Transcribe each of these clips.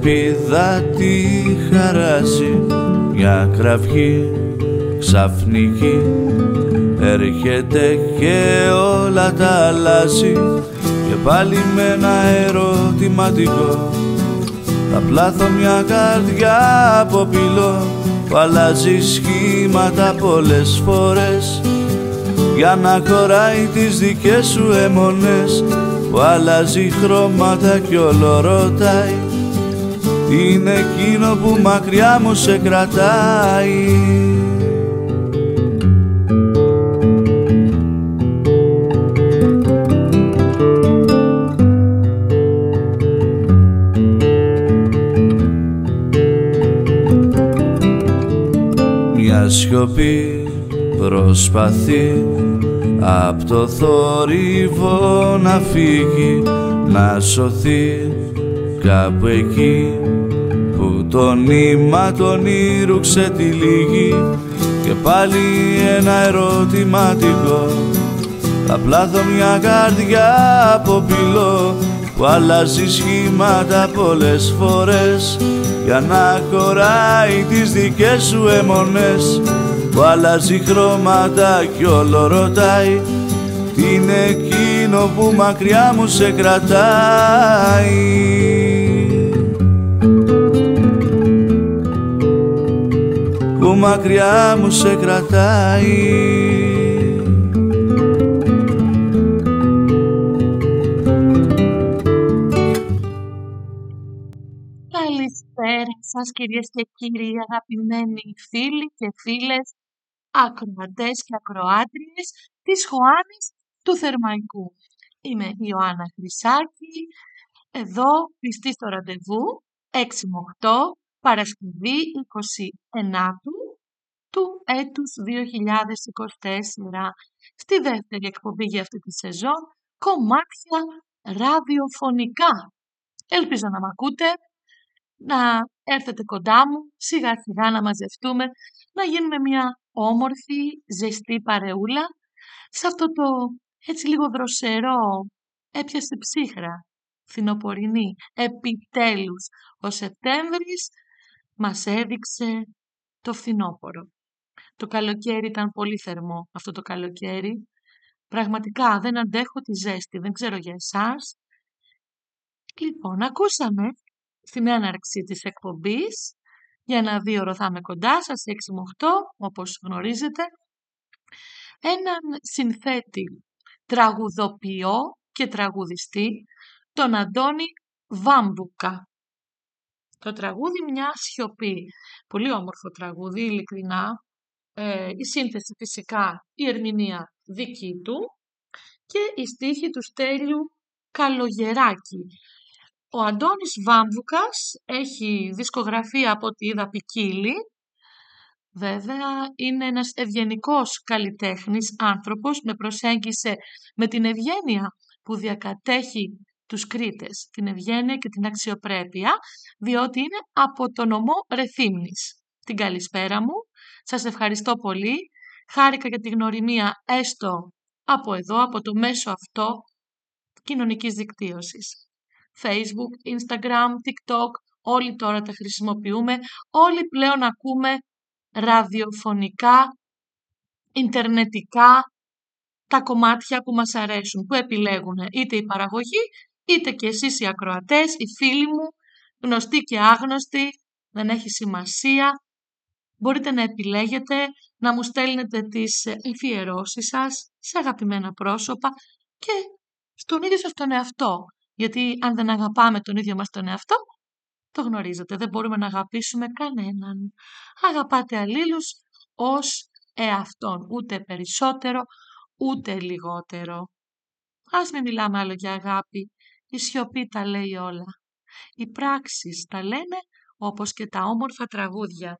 σαν λεπίδα τη χαράζει μια κραυγή ξαφνική. Έρχεται και όλα τα αλλάζει. Και πάλι με ένα ερωτηματικό. Θα πλάθω μια καρδιά από πυλό. Που αλλάζει σχήματα πολλές φορές. Για να χωράει τις δικές σου αιμονές. Που αλλάζει χρώματα κι όλο ρωτάει είναι εκείνο που μακριά μου σε κρατάει. Μια σιωπή προσπαθεί απ' το θόρυβο να φύγει να σωθεί κάπου εκεί. που το νήμα τον ήρουξε τη λίγη και πάλι ένα ερωτηματικό θα πλάθω μια καρδιά από πυλό που αλλάζει σχήματα πολλές φορές για να χωράει τις δικές σου αιμονές. Που αλλάζει χρώματα κι όλο ρωτάει τι είναι εκείνο που μακριά μου σε κρατάει; Μακριά μου σε κρατάει Καλησπέρα σας κυρίες και κύριοι αγαπημένοι φίλοι και φίλες ακροατές και ακροάτριες της Χωάνης του Θερμαϊκού. Είμαι η Ιωάννα Χρυσάκη, εδώ πιστή στο ραντεβού 6 με 8, Παρασκευή 29 του έτους 2024, στη δεύτερη εκπομπή για αυτή τη σεζόν, κομμάτια ραδιοφωνικά. Ελπίζω να μ' ακούτε, να έρθετε κοντά μου, σιγά σιγά να μαζευτούμε, να γίνουμε μια όμορφη, ζεστή παρεούλα σε αυτό το έτσι λίγο δροσερό έπιασε ψύχρα, φθινοπορεινή. Επιτέλους, ο Σεπτέμβρης μας έδειξε το φθινόπορο. Το καλοκαίρι ήταν πολύ θερμό αυτό το καλοκαίρι. Πραγματικά δεν αντέχω τη ζέστη, δεν ξέρω για εσάς. Λοιπόν, ακούσαμε στην έναρξη της εκπομπής για ένα δύο ώρο θα είμαι κοντά σας, 6 με 8, όπως γνωρίζετε, έναν συνθέτη, τραγουδοποιό και τραγουδιστή, τον Αντώνη Βάμπουκα. Το τραγούδι «Μια σιωπή». Πολύ όμορφο τραγούδι, ειλικρινά. Ε, η σύνθεση φυσικά, η ερμηνεία δική του και η στίχη του Στέλιου Καλογεράκη. Ο Αντώνης Βάμβουκας έχει δισκογραφία από ό,τι είδα ποικίλη. Βέβαια είναι ένας ευγενικός καλλιτέχνης άνθρωπος με προσέγγισε με την ευγένεια που διακατέχει τους Κρήτες, την ευγένεια και την αξιοπρέπεια, διότι είναι από το νομό Ρεθύμνης. Την καλησπέρα μου, σας ευχαριστώ πολύ, χάρηκα για τη γνωριμία έστω από εδώ, από το μέσο αυτό κοινωνικής δικτύωσης. Facebook, Instagram, TikTok, όλοι τώρα τα χρησιμοποιούμε, όλοι πλέον ακούμε ραδιοφωνικά, ιντερνετικά, τα κομμάτια που μας αρέσουν, που επιλέγουν είτε η παραγωγή, είτε και εσείς οι ακροατές, οι φίλοι μου, γνωστοί και άγνωστοι, δεν έχει σημασία. Μπορείτε να επιλέγετε, να μου στέλνετε τις εφιερώσεις σας σε αγαπημένα πρόσωπα και στον ίδιο σας τον εαυτό. Γιατί αν δεν αγαπάμε τον ίδιο μας τον εαυτό, το γνωρίζετε, δεν μπορούμε να αγαπήσουμε κανέναν. Αγαπάτε αλλήλους ως εαυτόν, ούτε περισσότερο, ούτε λιγότερο. Ας μην μιλάμε άλλο για αγάπη, η σιωπή τα λέει όλα. Οι πράξεις τα λένε όπως και τα όμορφα τραγούδια.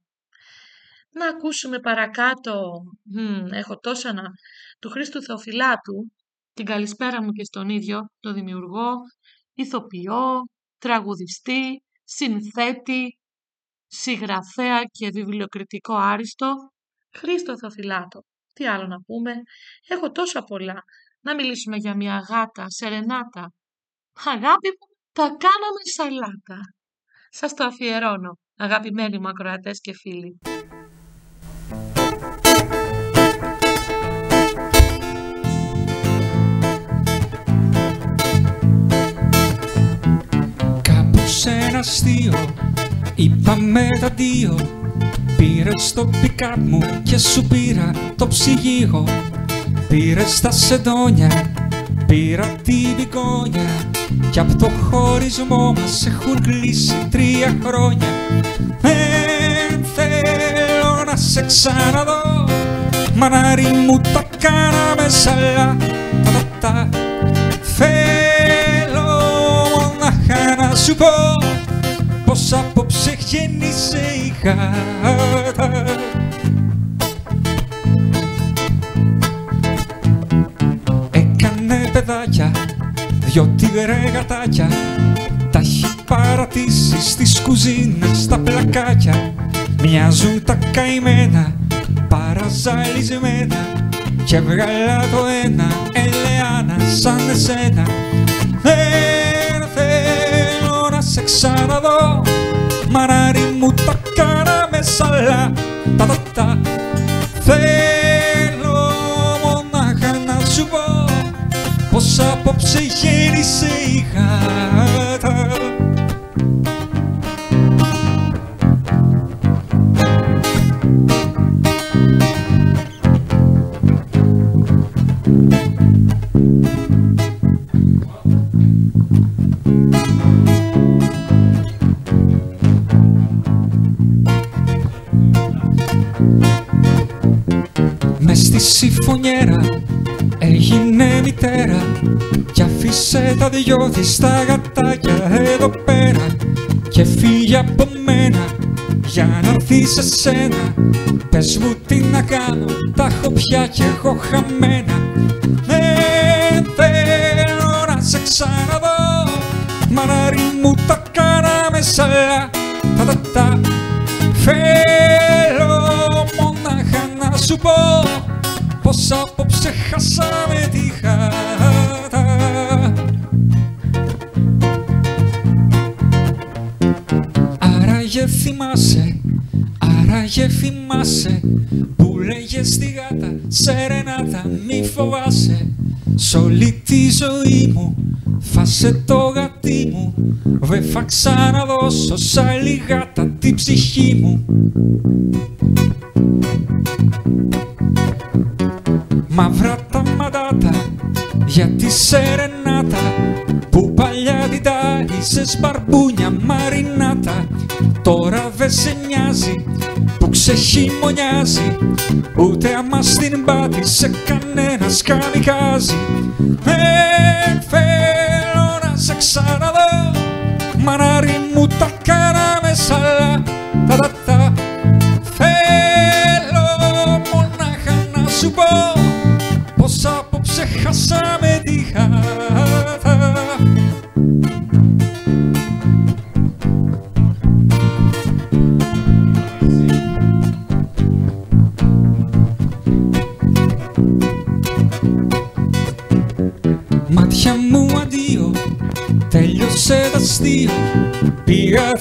Να ακούσουμε παρακάτω, έχω τόσα να, του Χρήστου Θεοφυλάτου, την καλησπέρα μου και στον ίδιο, το δημιουργό, ηθοποιό, τραγουδιστή, συνθέτη, συγγραφέα και βιβλιοκριτικό άριστο, Χρήστο Θεοφυλάτο. Τι άλλο να πούμε, έχω τόσα πολλά να μιλήσουμε για μια γάτα, σερενάτα. Αγάπη μου, τα κάναμε σαλάτα. Σας το αφιερώνω, αγαπημένοι μου ακροατές και φίλοι. Αστείο. Είπαμε τα δύο. Πήρες το πικάπ μου και σου πήρα το ψυγείο. Πήρες τα σεντόνια, πήρα την πικόνια Κι απ' το χωρισμό μας έχουν κλείσει τρία χρόνια. Δεν θέλω να σε ξαναδώ. Μανάρι μου τα κάναμε σαλά. Τα, τα, τα. Θέλω μονάχα να σου πω Πως απόψε γέννησε η γάτα Έκανε παιδάκια, δυο τίγρε γατάκια. Τα έχει παρατήσει στις κουζίνες τα πλακάκια. Μοιάζουν τα καημένα, παραζαλισμένα. Και βγάλα το ένα, ελεάνα σαν εσένα. Δεν θέλω να σε ξαναδώ. Μανάρι μου τα κάναμε σαλά. Τα, τα, τα. Θέλω μονάχα να σου πω Πως απόψε γέννησε η γάτα συμφωνιέρα έγινε μητέρα κι αφήσε τα δυο της τα γατάκια εδώ πέρα. Και φύγε από μένα για να έρθει σε σένα. Πες μου τι να κάνω, τα έχω πια κι εγώ χαμένα. Δεν θέλω να σε ξαναδώ. Μανάρι μου τα κάναμε σαλά τα, τα, τα. Απόψε χάσαμε τη χάτα. Άραγε θυμάσαι, άραγε θυμάσαι Που λέγες τη γάτα, σερενάτα μη φοβάσαι. Σ' όλη τη ζωή μου, φάσε το γατί μου Δεν θα ξαναδώσω σ' άλλη γάτα την ψυχή μου Μαύρα τα μαντάτα για τη σερενάτα που παλιά την τάιζες μπαρμπούνια μαρινάτα. Τώρα δεν σε νοιάζει που ξεχειμονιάζει ούτε άμα στην πάτησε κανένας καμικάζει. Δεν θέλω να σε ξαναδώ μανάρι μου τα κάναμε σαλά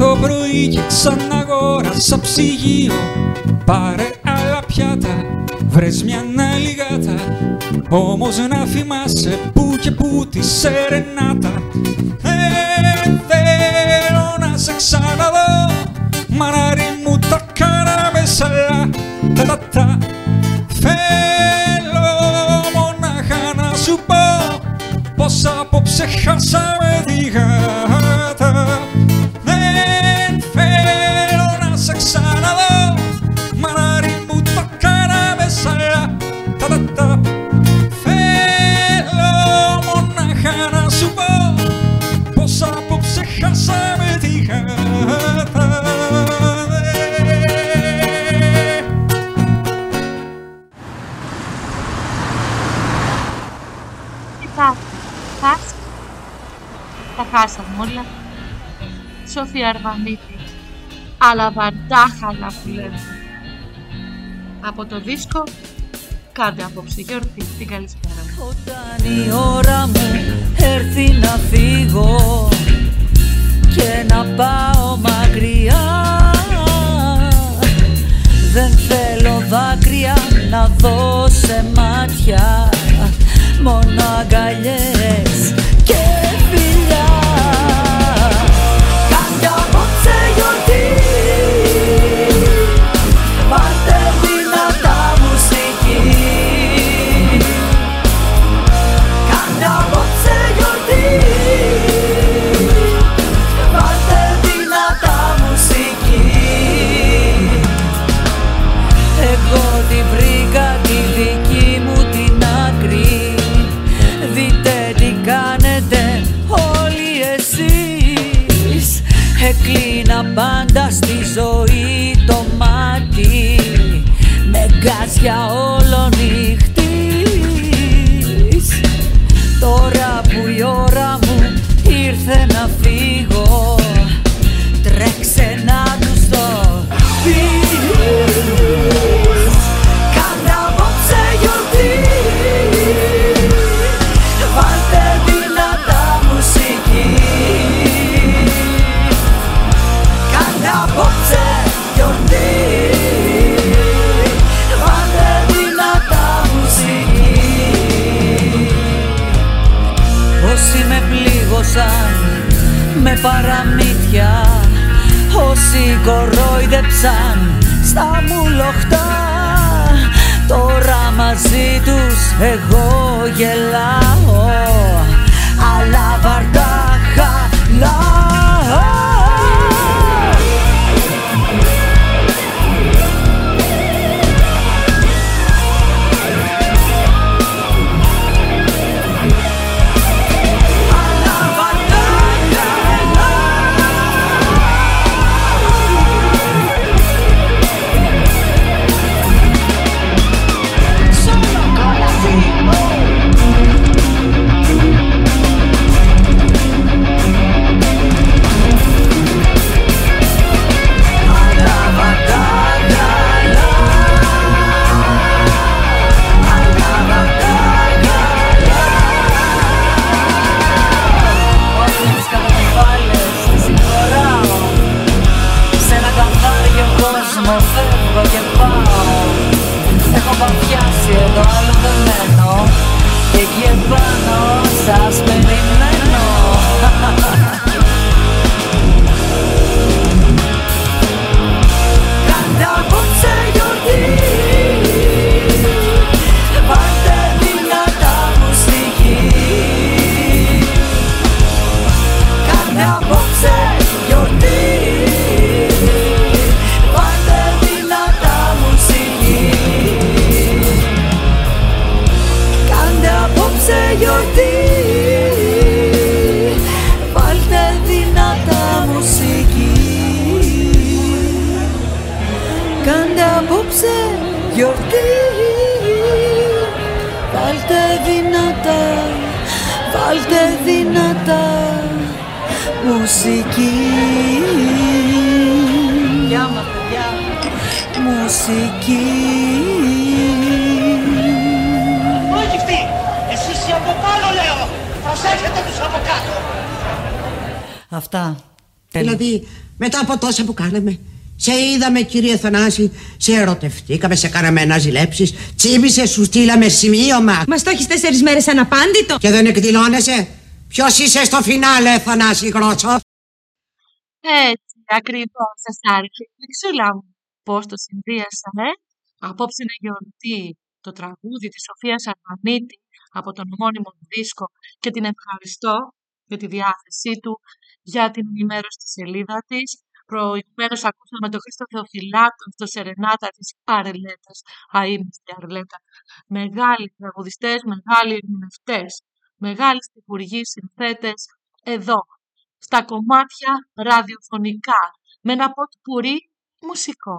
το πρωί και ξαναγόρασα ψυγείο. Πάρε άλλα πιάτα, βρες μια άλλη γάτα Όμως να θυμάσαι που και που τη σερενάτα. Δεν θέλω να σε ξαναδώ Μανάρι μου τα κάναμε σαλά. Τα, τα, τα. Θέλω μονάχα να σου πω πως απόψε χάσαμε τη Τα χάσαμε όλα. Σοφία Αρβανίτη. Αλλά βαντάχαλα που λέμε. Από το δίσκο κάντε απόψε γιορτή. Την καλησπέρα μου. Όταν η ώρα μου έρθει να φύγω και να πάω μακριά δεν θέλω δάκρυα να δω σε μάτια μόνο αγκαλιές πάντα στη ζωή το μάτι με γκάζια όλο νυχτής Τώρα που η Όσοι κορόιδεψαν στα μουλοχτά. Τώρα μαζί τους εγώ γελάω Αλλά βαρτά χαλάω τόσα που κάναμε. Σε είδαμε κύριε Θανάση, σε ερωτευτήκαμε, σε κάναμε αναζηλέψεις. Τσίμησες, σου στείλαμε σημείωμα. Μας το έχεις τέσσερις μέρες αναπάντητο. Και δεν εκδηλώνεσαι; Ποιος είσαι στο φινάλε, Θανάση Γρότσο. Έτσι, ακριβώς σα άρχισε η ξούλα μου. Πώς το συνδύασα, ε; Απόψε είναι γιορτή το τραγούδι της Σοφίας Αρμανίτη από τον μόνιμο δίσκο και την ευχαριστώ για τη διάθεσή του, για την ενημέρωση στη σελίδα της Προηγουμένως ακούσαμε τον Χρήστο Θεοφυλάτο στο Σερενάτα της Αρελέτα. Αίμνηστη Αρελέτα. Μεγάλοι τραγουδιστές, μεγάλοι ερμηνευτές, μεγάλοι στοιχουργοί, συνθέτες εδώ, στα κομμάτια ραδιοφωνικά, με ένα πουρί μουσικό.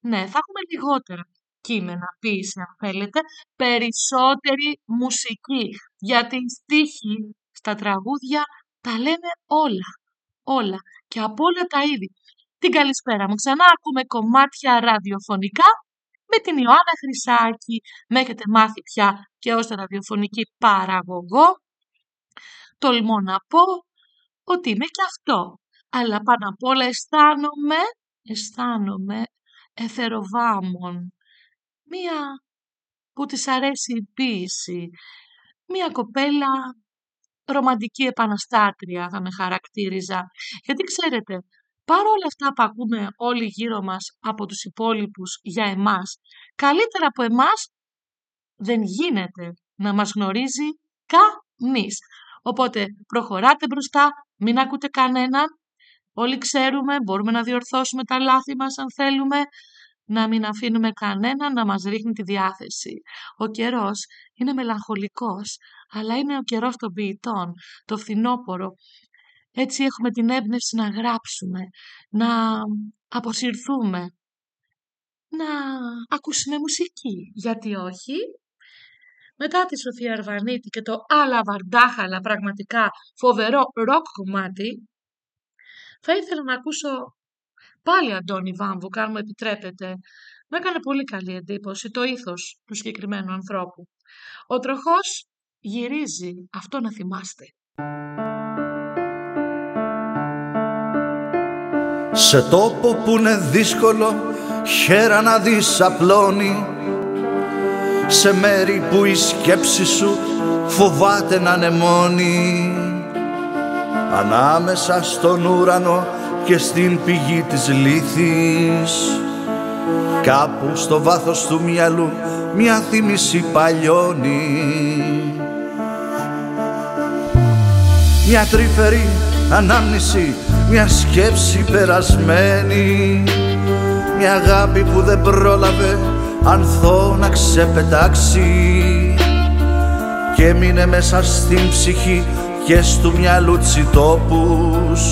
Ναι, θα έχουμε λιγότερα κείμενα, ποίηση αν θέλετε, περισσότερη μουσική, γιατί οι στίχοι στα τραγούδια τα λένε όλα, όλα και από όλα τα είδη. Την καλησπέρα μου. Ξανά ακούμε κομμάτια ραδιοφωνικά με την Ιωάννα Χρυσάκη. Με έχετε μάθει πια και ως ραδιοφωνική παραγωγό τολμώ να πω ότι είμαι και αυτό. Αλλά πάνω απ' όλα αισθάνομαι, αισθάνομαι εθεροβάμων. Μία που της αρέσει η ποίηση. Μία κοπέλα ρομαντική επαναστάτρια θα με χαρακτήριζα. Γιατί ξέρετε, παρόλα αυτά που ακούμε όλοι γύρω μας από τους υπόλοιπους για εμάς, καλύτερα από εμάς δεν γίνεται να μας γνωρίζει κανείς. Οπότε προχωράτε μπροστά, μην ακούτε κανέναν. Όλοι ξέρουμε, μπορούμε να διορθώσουμε τα λάθη μας αν θέλουμε. Να μην αφήνουμε κανέναν να μας ρίχνει τη διάθεση. Ο καιρός είναι μελαγχολικός, αλλά είναι ο καιρός των ποιητών, το φθινόπωρο. Έτσι έχουμε την έμπνευση να γράψουμε, να αποσυρθούμε, να ακούσουμε μουσική. Γιατί όχι, μετά τη Σοφία Αρβανίτη και το άλλα βαρντάχαλα πραγματικά φοβερό ροκ κομμάτι, θα ήθελα να ακούσω πάλι Αντώνη Βάμβου, αν μου επιτρέπετε. Μου έκανε πολύ καλή εντύπωση το ήθος του συγκεκριμένου ανθρώπου. Ο τροχός γυρίζει, αυτό να θυμάστε. Σε τόπο που είναι δύσκολο χέρα να δεις απλώνει σε μέρη που η σκέψη σου φοβάται να είναι μόνη. Ανάμεσα στον ουρανό και στην πηγή της λύθης. Κάπου στο βάθος του μυαλού μια θύμηση παλιώνει. Μια τρυφερή ανάμνηση μια σκέψη περασμένη. Μια αγάπη που δεν πρόλαβε ανθό να ξεπετάξει και μείνε μέσα στην ψυχή και στου μυαλού τσιτόπους.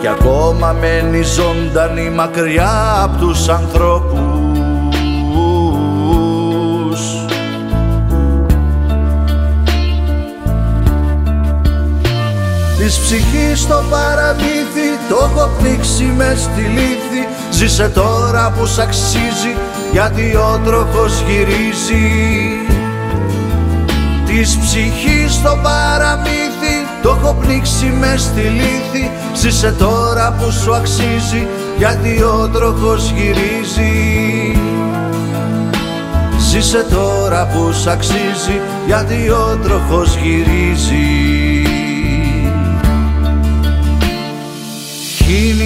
Και ακόμα μένει ζωντανή μακριά από τους ανθρώπους. Της ψυχής στο παραμύθι το έχω πνίξει μες στη λύθη. Ζήσε τώρα που σ' αξίζει γιατί ο τροχός γυρίζει Της ψυχής στο παραμύθι. Το έχω πνίξει μες στη λύθη. Ζήσε τώρα που σου αξίζει. Γιατί ο τροχός γυρίζει. Ζήσε τώρα που σ' αξίζει. Γιατί ο τροχός γυρίζει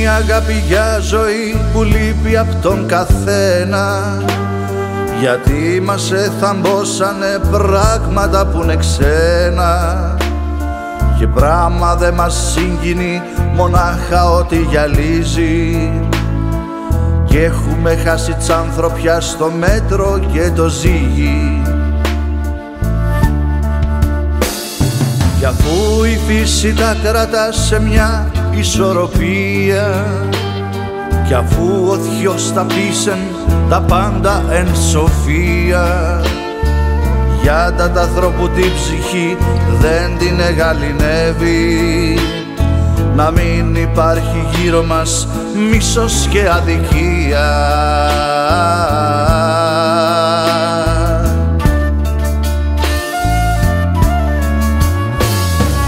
είναι η αγάπη για ζωή που λείπει από τον καθένα. Γιατί μας εθαμπόσανε πράγματα που είναι ξένα. Και πράγμα δεν μας συγκινεί μονάχα ότι γυαλίζει. Και έχουμε χάσει τσάνθρωπια στο μέτρο και το ζύγι. Κι αφού η φύση τα κρατά σε μια ισορροπία. Κι αφού ο Θεός τα πείσεν τα πάντα εν σοφία. Για τα ανθρώπου την ψυχή δεν την εγαλινεύει να μην υπάρχει γύρω μας μίσος και αδικία.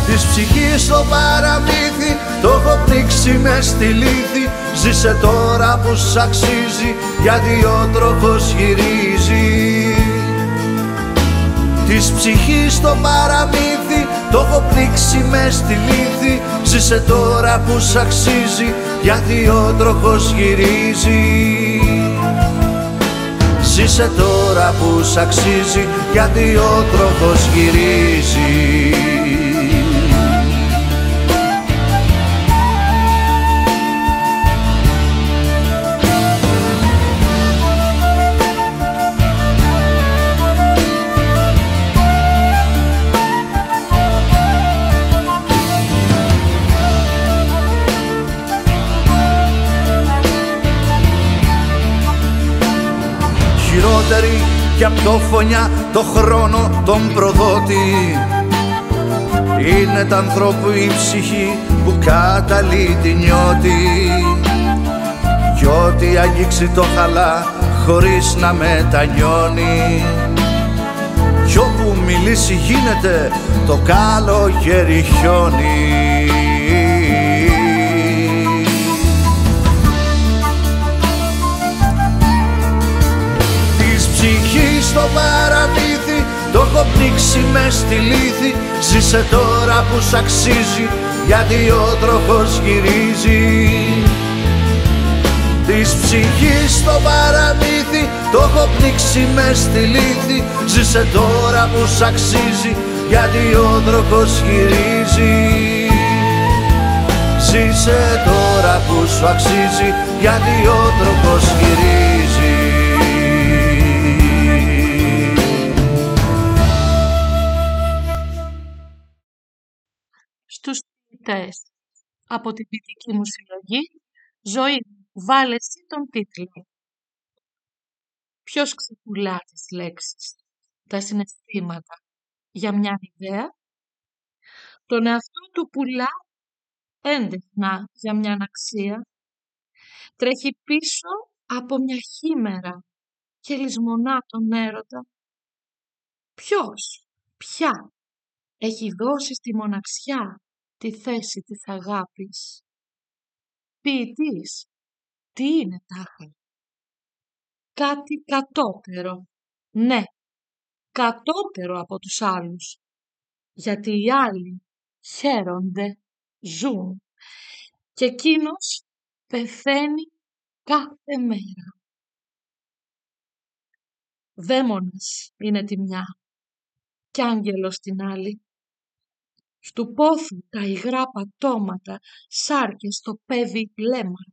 Της ψυχής το παραμύθι το έχω πνίξει μες στη λύθη. Ζήσε τώρα που σ' αξίζει γιατί ο τροχός γυρίζει. Της ψυχής το παραμύθι το έχω πνίξει μες στη λύθη. Ζήσε τώρα που σ' αξίζει γιατί ο τροχός γυρίζει. Ζήσε τώρα που σ' αξίζει γιατί ο τροχός γυρίζει χειρότερη κι απ' το φωνιά το χρόνο τον προδότη. Είναι τα ανθρώπου η ψυχή που καταλύει τη νιώτη. Κι ό,τι αγγίξει το χαλά χωρίς να μετανιώνει. Κι όπου λύση γίνεται το καλοκαίρι χιόνι στο παραμύθι το έχω πνίξει μες στη λύθη. Ζήσε τώρα που σ' αξίζει γιατί ο τροχός γυρίζει. Της ψυχής στο παραμύθι το έχω πνίξει μες στη λύθη. Ζήσε τώρα που σ' αξίζει γιατί ο τροχός γυρίζει. Ζήσε τώρα που σου αξίζει γιατί ο τροχός γυρίζει από την ποιητική μου συλλογή «Ζωή, βάλε εσύ τον τίτλο». Ποιος ξεπουλά τις λέξεις, τα συναισθήματα για μια ιδέα, τον εαυτό του πουλά έντεχνα για μια αξία, τρέχει πίσω από μια χήμερα και λησμονά τον έρωτα; Ποιος, ποια, έχει δώσει στη μοναξιά τη θέση της αγάπης. Ποιητής, τι είναι τάχα; Κάτι κατώτερο, ναι, κατώτερο από τους άλλους. Γιατί οι άλλοι χαίρονται, ζουν και εκείνος πεθαίνει κάθε μέρα. Δαίμονας είναι τη μια κι άγγελος την άλλη. Στου πόθου τα υγρά πατώματα, σάρκες στο πέδι βλέμμα.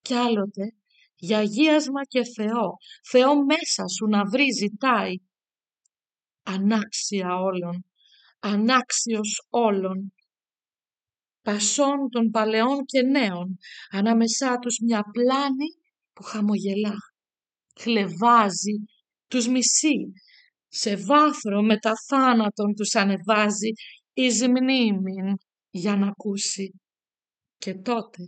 Κι άλλοτε για αγίασμα και Θεό, Θεό μέσα σου να βρει ζητάει. Ανάξια όλων, ανάξιος όλων. Πασών των παλαιών και νέων, ανάμεσά τους μια πλάνη που χαμογελά. Χλεβάζει, τους μισεί, σε βάθρο τα θάνατον τους ανεβάζει εις μνήμην για να ακούσει. Και τότε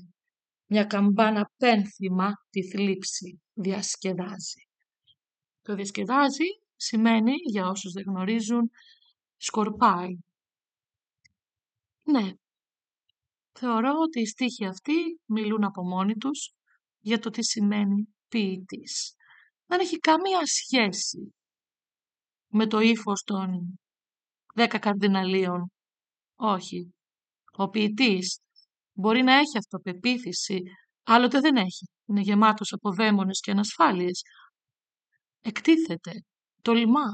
μια καμπάνα πένθυμα τη θλίψη διασκεδάζει. Το διασκεδάζει σημαίνει, για όσους δεν γνωρίζουν, σκορπάει. Ναι, θεωρώ ότι οι στίχοι αυτοί μιλούν από μόνοι τους για το τι σημαίνει ποιητής. Δεν έχει καμία σχέση με το ύφος των δέκα καρδιναλίων. Όχι. Ο ποιητής μπορεί να έχει αυτοπεποίθηση, άλλοτε δεν έχει. Είναι γεμάτος από δαίμονες και ανασφάλειες. Εκτίθεται, τολμά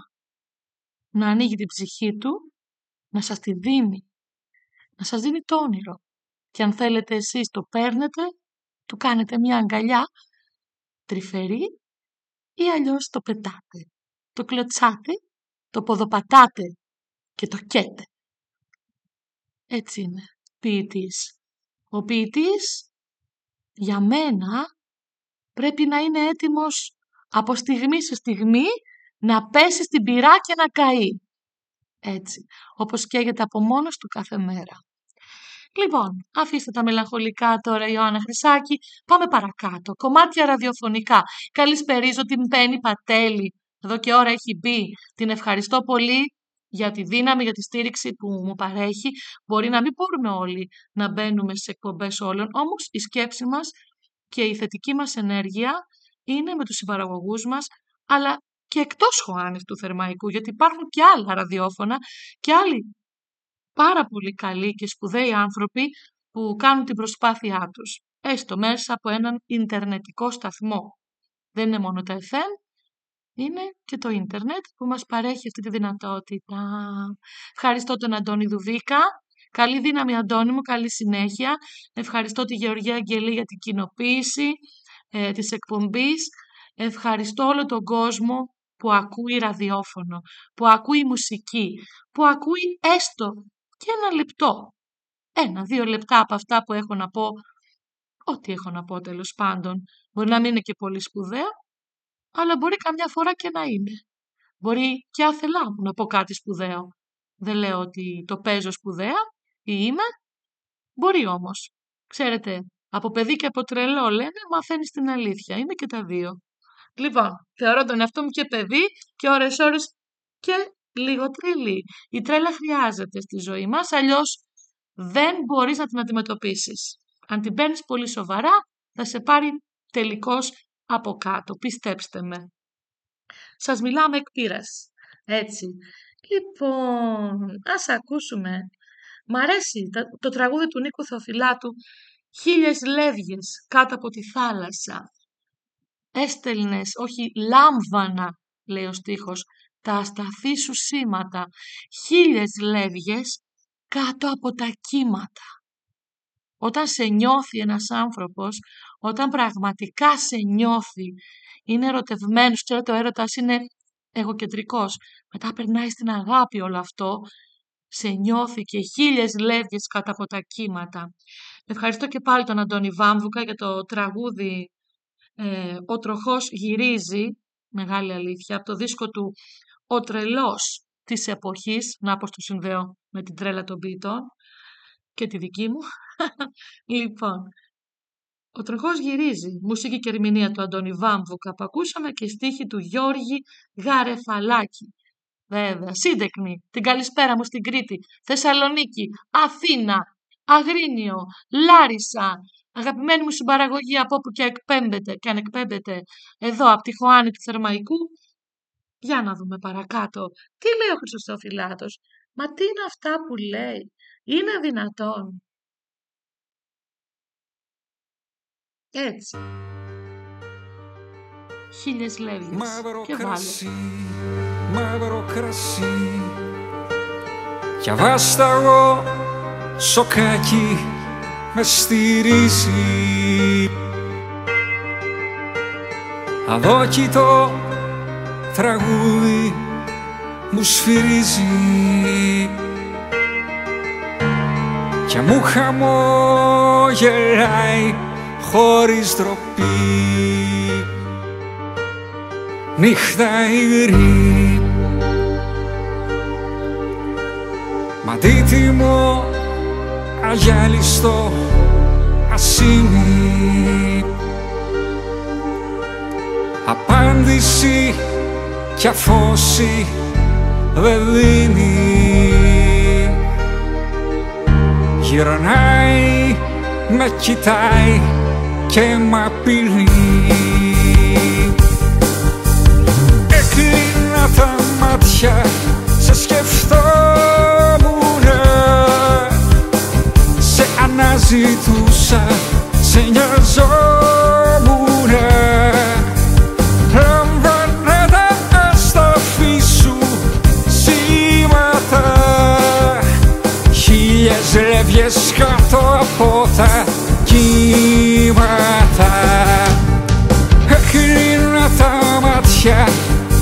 να ανοίγει την ψυχή του, να σας τη δίνει, να σας δίνει το όνειρο. Και αν θέλετε εσείς το παίρνετε, του κάνετε μια αγκαλιά τρυφερή ή αλλιώς το πετάτε, το κλωτσάτε, το ποδοπατάτε και το καίτε. Έτσι είναι ποιητής. Ο ποιητής για μένα πρέπει να είναι έτοιμος από στιγμή σε στιγμή να πέσει στην πυρά και να καεί. Έτσι, όπως καίγεται από μόνος του κάθε μέρα. Λοιπόν, αφήστε τα μελαγχολικά τώρα, Ιωάννα Χρυσάκη. Πάμε παρακάτω. Κομμάτια ραδιοφωνικά. Καλησπερίζω την Πέννη Πατέλη. Εδώ και ώρα έχει μπει. Την ευχαριστώ πολύ για τη δύναμη, για τη στήριξη που μου παρέχει. Μπορεί να μην μπορούμε όλοι να μπαίνουμε σε εκπομπές όλων, όμως η σκέψη μας και η θετική μας ενέργεια είναι με τους συμπαραγωγούς μας, αλλά και εκτός Χωάνης του Θερμαϊκού, γιατί υπάρχουν και άλλα ραδιόφωνα και άλλοι πάρα πολύ καλοί και σπουδαίοι άνθρωποι που κάνουν την προσπάθειά τους, έστω μέσα από έναν ιντερνετικό σταθμό. Δεν είναι μόνο τα FM, είναι και το ίντερνετ που μας παρέχει αυτή τη δυνατότητα. Ευχαριστώ τον Αντώνη Δουβίκα. Καλή δύναμη Αντώνη μου, καλή συνέχεια. Ευχαριστώ τη Γεωργία Αγγελή για την κοινοποίηση ε, της εκπομπής. Ευχαριστώ όλο τον κόσμο που ακούει ραδιόφωνο, που ακούει μουσική, που ακούει έστω και ένα λεπτό. Ένα-δύο λεπτά από αυτά που έχω να πω, ό,τι έχω να πω τέλος πάντων. Μπορεί να μην είναι και πολύ σπουδαίο, αλλά μπορεί καμιά φορά και να είναι. Μπορεί και άθελά μου να πω κάτι σπουδαίο. Δεν λέω ότι το παίζω σπουδαία ή είμαι. Μπορεί όμως. Ξέρετε, από παιδί και από τρελό λένε μαθαίνεις την αλήθεια. Είμαι και τα δύο. Λοιπόν, θεωρώ τον εαυτό μου και παιδί και ώρες ώρες και λίγο τρελή. Η τρέλα χρειάζεται στη ζωή μας, αλλιώς δεν μπορείς να την αντιμετωπίσεις. Αν την παίρνεις πολύ σοβαρά, θα σε πάρει τελικώς από κάτω. Πιστέψτε με. Σας μιλάμε εκ πείρας. Έτσι. Λοιπόν, ας ακούσουμε. Μ' αρέσει το τραγούδι του Νίκου Θεοφυλάτου «Χίλιες λεύγες κάτω από τη θάλασσα». Έστελνες, όχι λάμβανα, λέει ο στίχος, τα ασταθή σου σήματα, χίλιες λεύγες κάτω από τα κύματα. Όταν σε νιώθει ένας άνθρωπος, όταν πραγματικά σε νιώθει, είναι ερωτευμένος, ξέρετε ο έρωτας είναι εγωκεντρικός, μετά περνάει στην αγάπη όλο αυτό, σε νιώθει και χίλιες λεύγες κάτω από τα κύματα. Ευχαριστώ και πάλι τον Αντώνη Βάμβουκα για το τραγούδι ε, «Ο τροχός γυρίζει», μεγάλη αλήθεια, από το δίσκο του «Ο τρελός της εποχής», να πως το συνδέω με την τρέλα των ποιητών και τη δική μου. Λοιπόν, ο τροχός γυρίζει, μουσική και ερμηνεία του Αντώνη Βάμβουκα που ακούσαμε και στίχη του Γιώργη Γαρεφαλάκη. Βέβαια, σύντεκνη, την καλησπέρα μου στην Κρήτη, Θεσσαλονίκη, Αθήνα, Αγρίνιο, Λάρισα, αγαπημένη μου συμπαραγωγή από όπου και εκπέμπεται και αν εκπέμπεται εδώ από τη Χωάνη του Θερμαϊκού. Για να δούμε παρακάτω. Τι λέει ο Χριστοστοφυλάτος. Μα τι είναι αυτά που λέει; Είναι δυνατόν. Έτσι. Χίλιες λεύγες. Μαύρο και κρασί, μαύρο κρασί Κι αβάσταγο σοκάκι με στηρίζει Αδόκητο τραγούδι μου σφυρίζει και μου χαμογελάει χωρίς ντροπή νύχτα υγρή Μ' αντίτιμο αγιάλιστο ασύνη. Απάντηση κι αφόση δεν δίνει. Γυρνάει, με κοιτάει και μ' απειλεί. Έκλεινα τα μάτια, σε σκεφτόμουν Σε αναζητούσα, σε νοιαζόμουν Λάμβανα τα ασταφή σου σήματα. Χίλιες λεύγες κάτω από τα κύματα Έκλεινα τα μάτια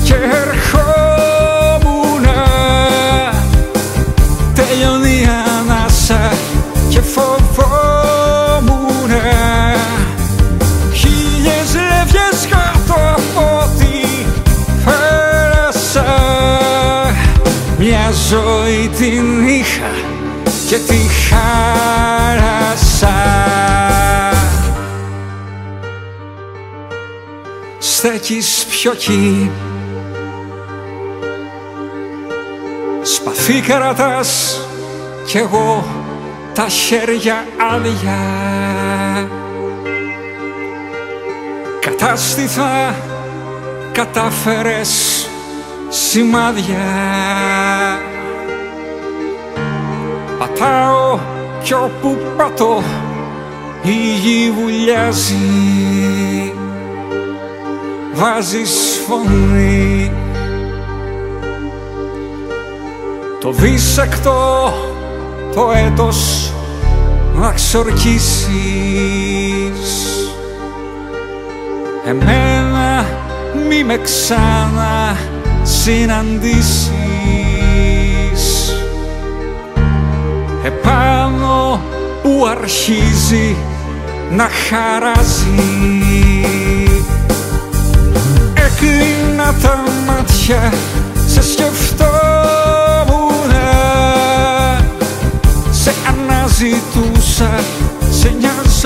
και ερχόμουνα. Τελειώνει η ανάσα και φοβόμουνα. Χίλιες λεύγες κάτω από τη θάλασσα. Μια ζωή την είχα και τη χάρασα Στέκεις πιο εκεί. Σπαθί κρατάς κι εγώ τα χέρια άδεια Κατάστηθα κατάφερες σημάδια. Πατάω κι όπου πατώ η γη βουλιάζει Βάζεις φωνή. Το δίσεκτο το έτος να ξορκίσεις. Εμένα μη με ξανά συναντήσεις Επάνω που αρχίζει να χαράζεις Έκλεινα τα μάτια, σε σκεφτόμουν Σε αναζητούσα, σε νοιαζόμουν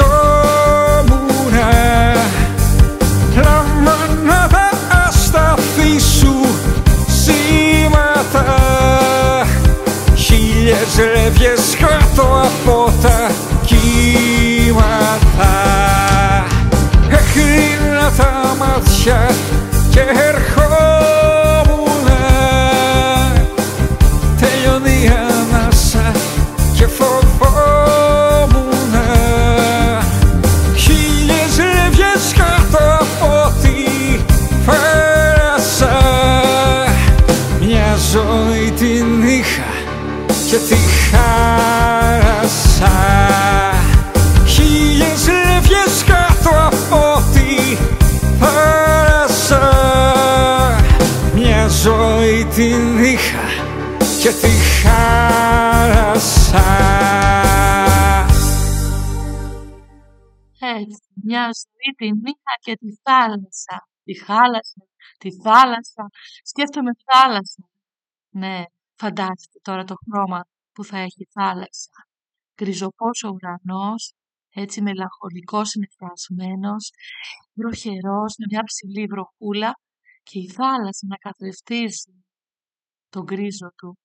Λάμβανα τα ασταθή σου σήματα ζεύγες κάτω από τα κύματα Έχρινα τα μάτια και Έτσι, μια ζωή τη νύχτα και τη θάλασσα. Τη θάλασσα, τη θάλασσα. Σκέφτομαι θάλασσα. Ναι, φαντάζεστε τώρα το χρώμα που θα έχει η θάλασσα. Γκριζοπός ο ουρανός, έτσι μελαγχολικός συνεφρασμένος, βροχερός με μια ψηλή βροχούλα και η θάλασσα να καθρεφτίζει τον γκρίζο του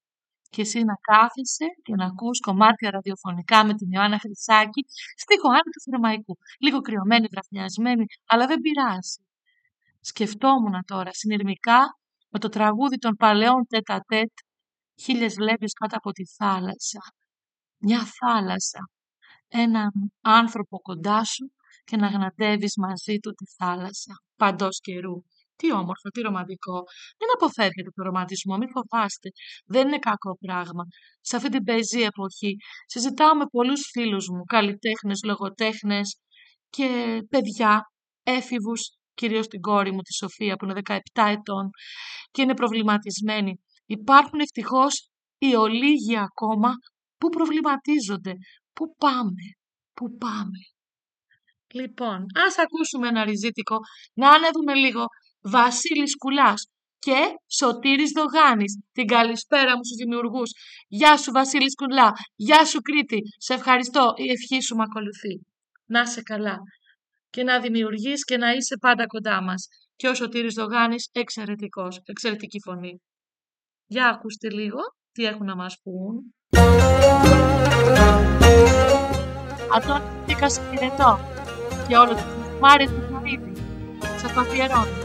και εσύ να κάθεσαι και να ακούς κομμάτια ραδιοφωνικά με την Ιωάννα Χρυσάκη στη Χωάνη του Θερμαϊκού. Λίγο κρυωμένη, βραχνιασμένη, αλλά δεν πειράζει. Σκεφτόμουν τώρα συνειρμικά με το τραγούδι των παλαιών τέτα τέτ, χίλιες βλέπεις κάτω από τη θάλασσα. Μια θάλασσα, έναν άνθρωπο κοντά σου και να γναντεύεις μαζί του τη θάλασσα, παντός καιρού. Τι όμορφο, τι ρομαντικό. Δεν αποφεύγετε το ρομαντισμό, μην φοβάστε. Δεν είναι κακό πράγμα. Σε αυτή την πεζή εποχή συζητάω με πολλούς φίλους μου, καλλιτέχνες, λογοτέχνες και παιδιά, έφηβους, κυρίως την κόρη μου, τη Σοφία, που είναι 17 ετών και είναι προβληματισμένη. Υπάρχουν ευτυχώς οι ολίγοι ακόμα που προβληματίζονται. Πού πάμε, πού πάμε. Λοιπόν, ας ακούσουμε ένα ριζίτικο, να ανέβουμε λίγο. Βασίλης Κουλάς και Σωτήρης Δογάνης. Την καλησπέρα μου στους δημιουργούς. Γεια σου Βασίλης Κουλά, γεια σου Κρήτη. Σε ευχαριστώ, η ευχή σου με ακολουθεί. Να είσαι καλά και να δημιουργείς και να είσαι πάντα κοντά μας. Και ο Σωτήρης Δογάνης εξαιρετικός, εξαιρετική φωνή. Για ακούστε λίγο τι έχουν να μας πούν. Αντώνη Τίκα χαιρετώ και όλο το Μάρι του Φαρίδη. Σας το αφιερώνω.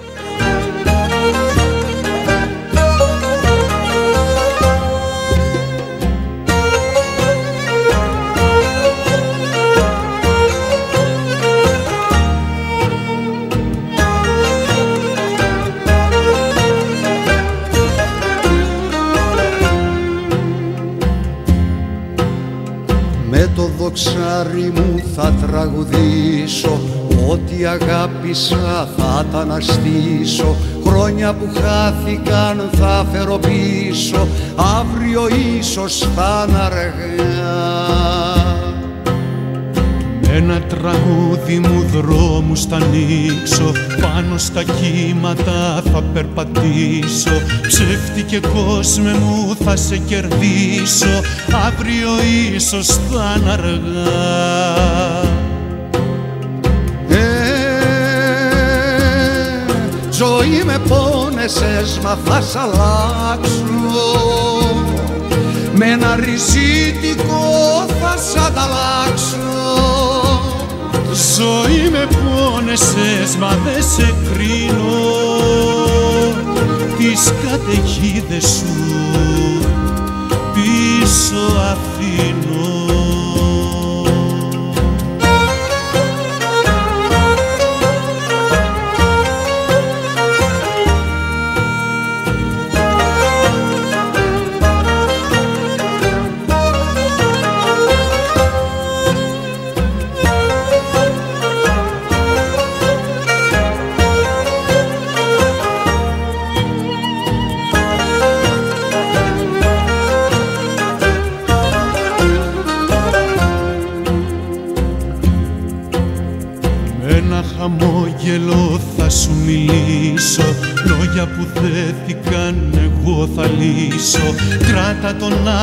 Το δοξάρι μου θα τραγουδήσω Ό,τι αγάπησα θα τα αναστήσω Χρόνια που χάθηκαν θα φέρω πίσω Αύριο ίσως θα είναι αργά Ένα τραγούδι μου δρόμους θα ανοίξω. Πάνω στα κύματα θα περπατήσω. Ψεύτικε κόσμε μου θα σε κερδίσω. Αύριο ίσως θα είναι αργά. Ε, ζωή με πόνεσες μα θα σ' αλλάξω. Με ένα ριζίτικο θα σ' ανταλλάξω Ζωή με πόνεσες μα δεν σε κρίνω. Τις καταιγίδες σου πίσω αφήνω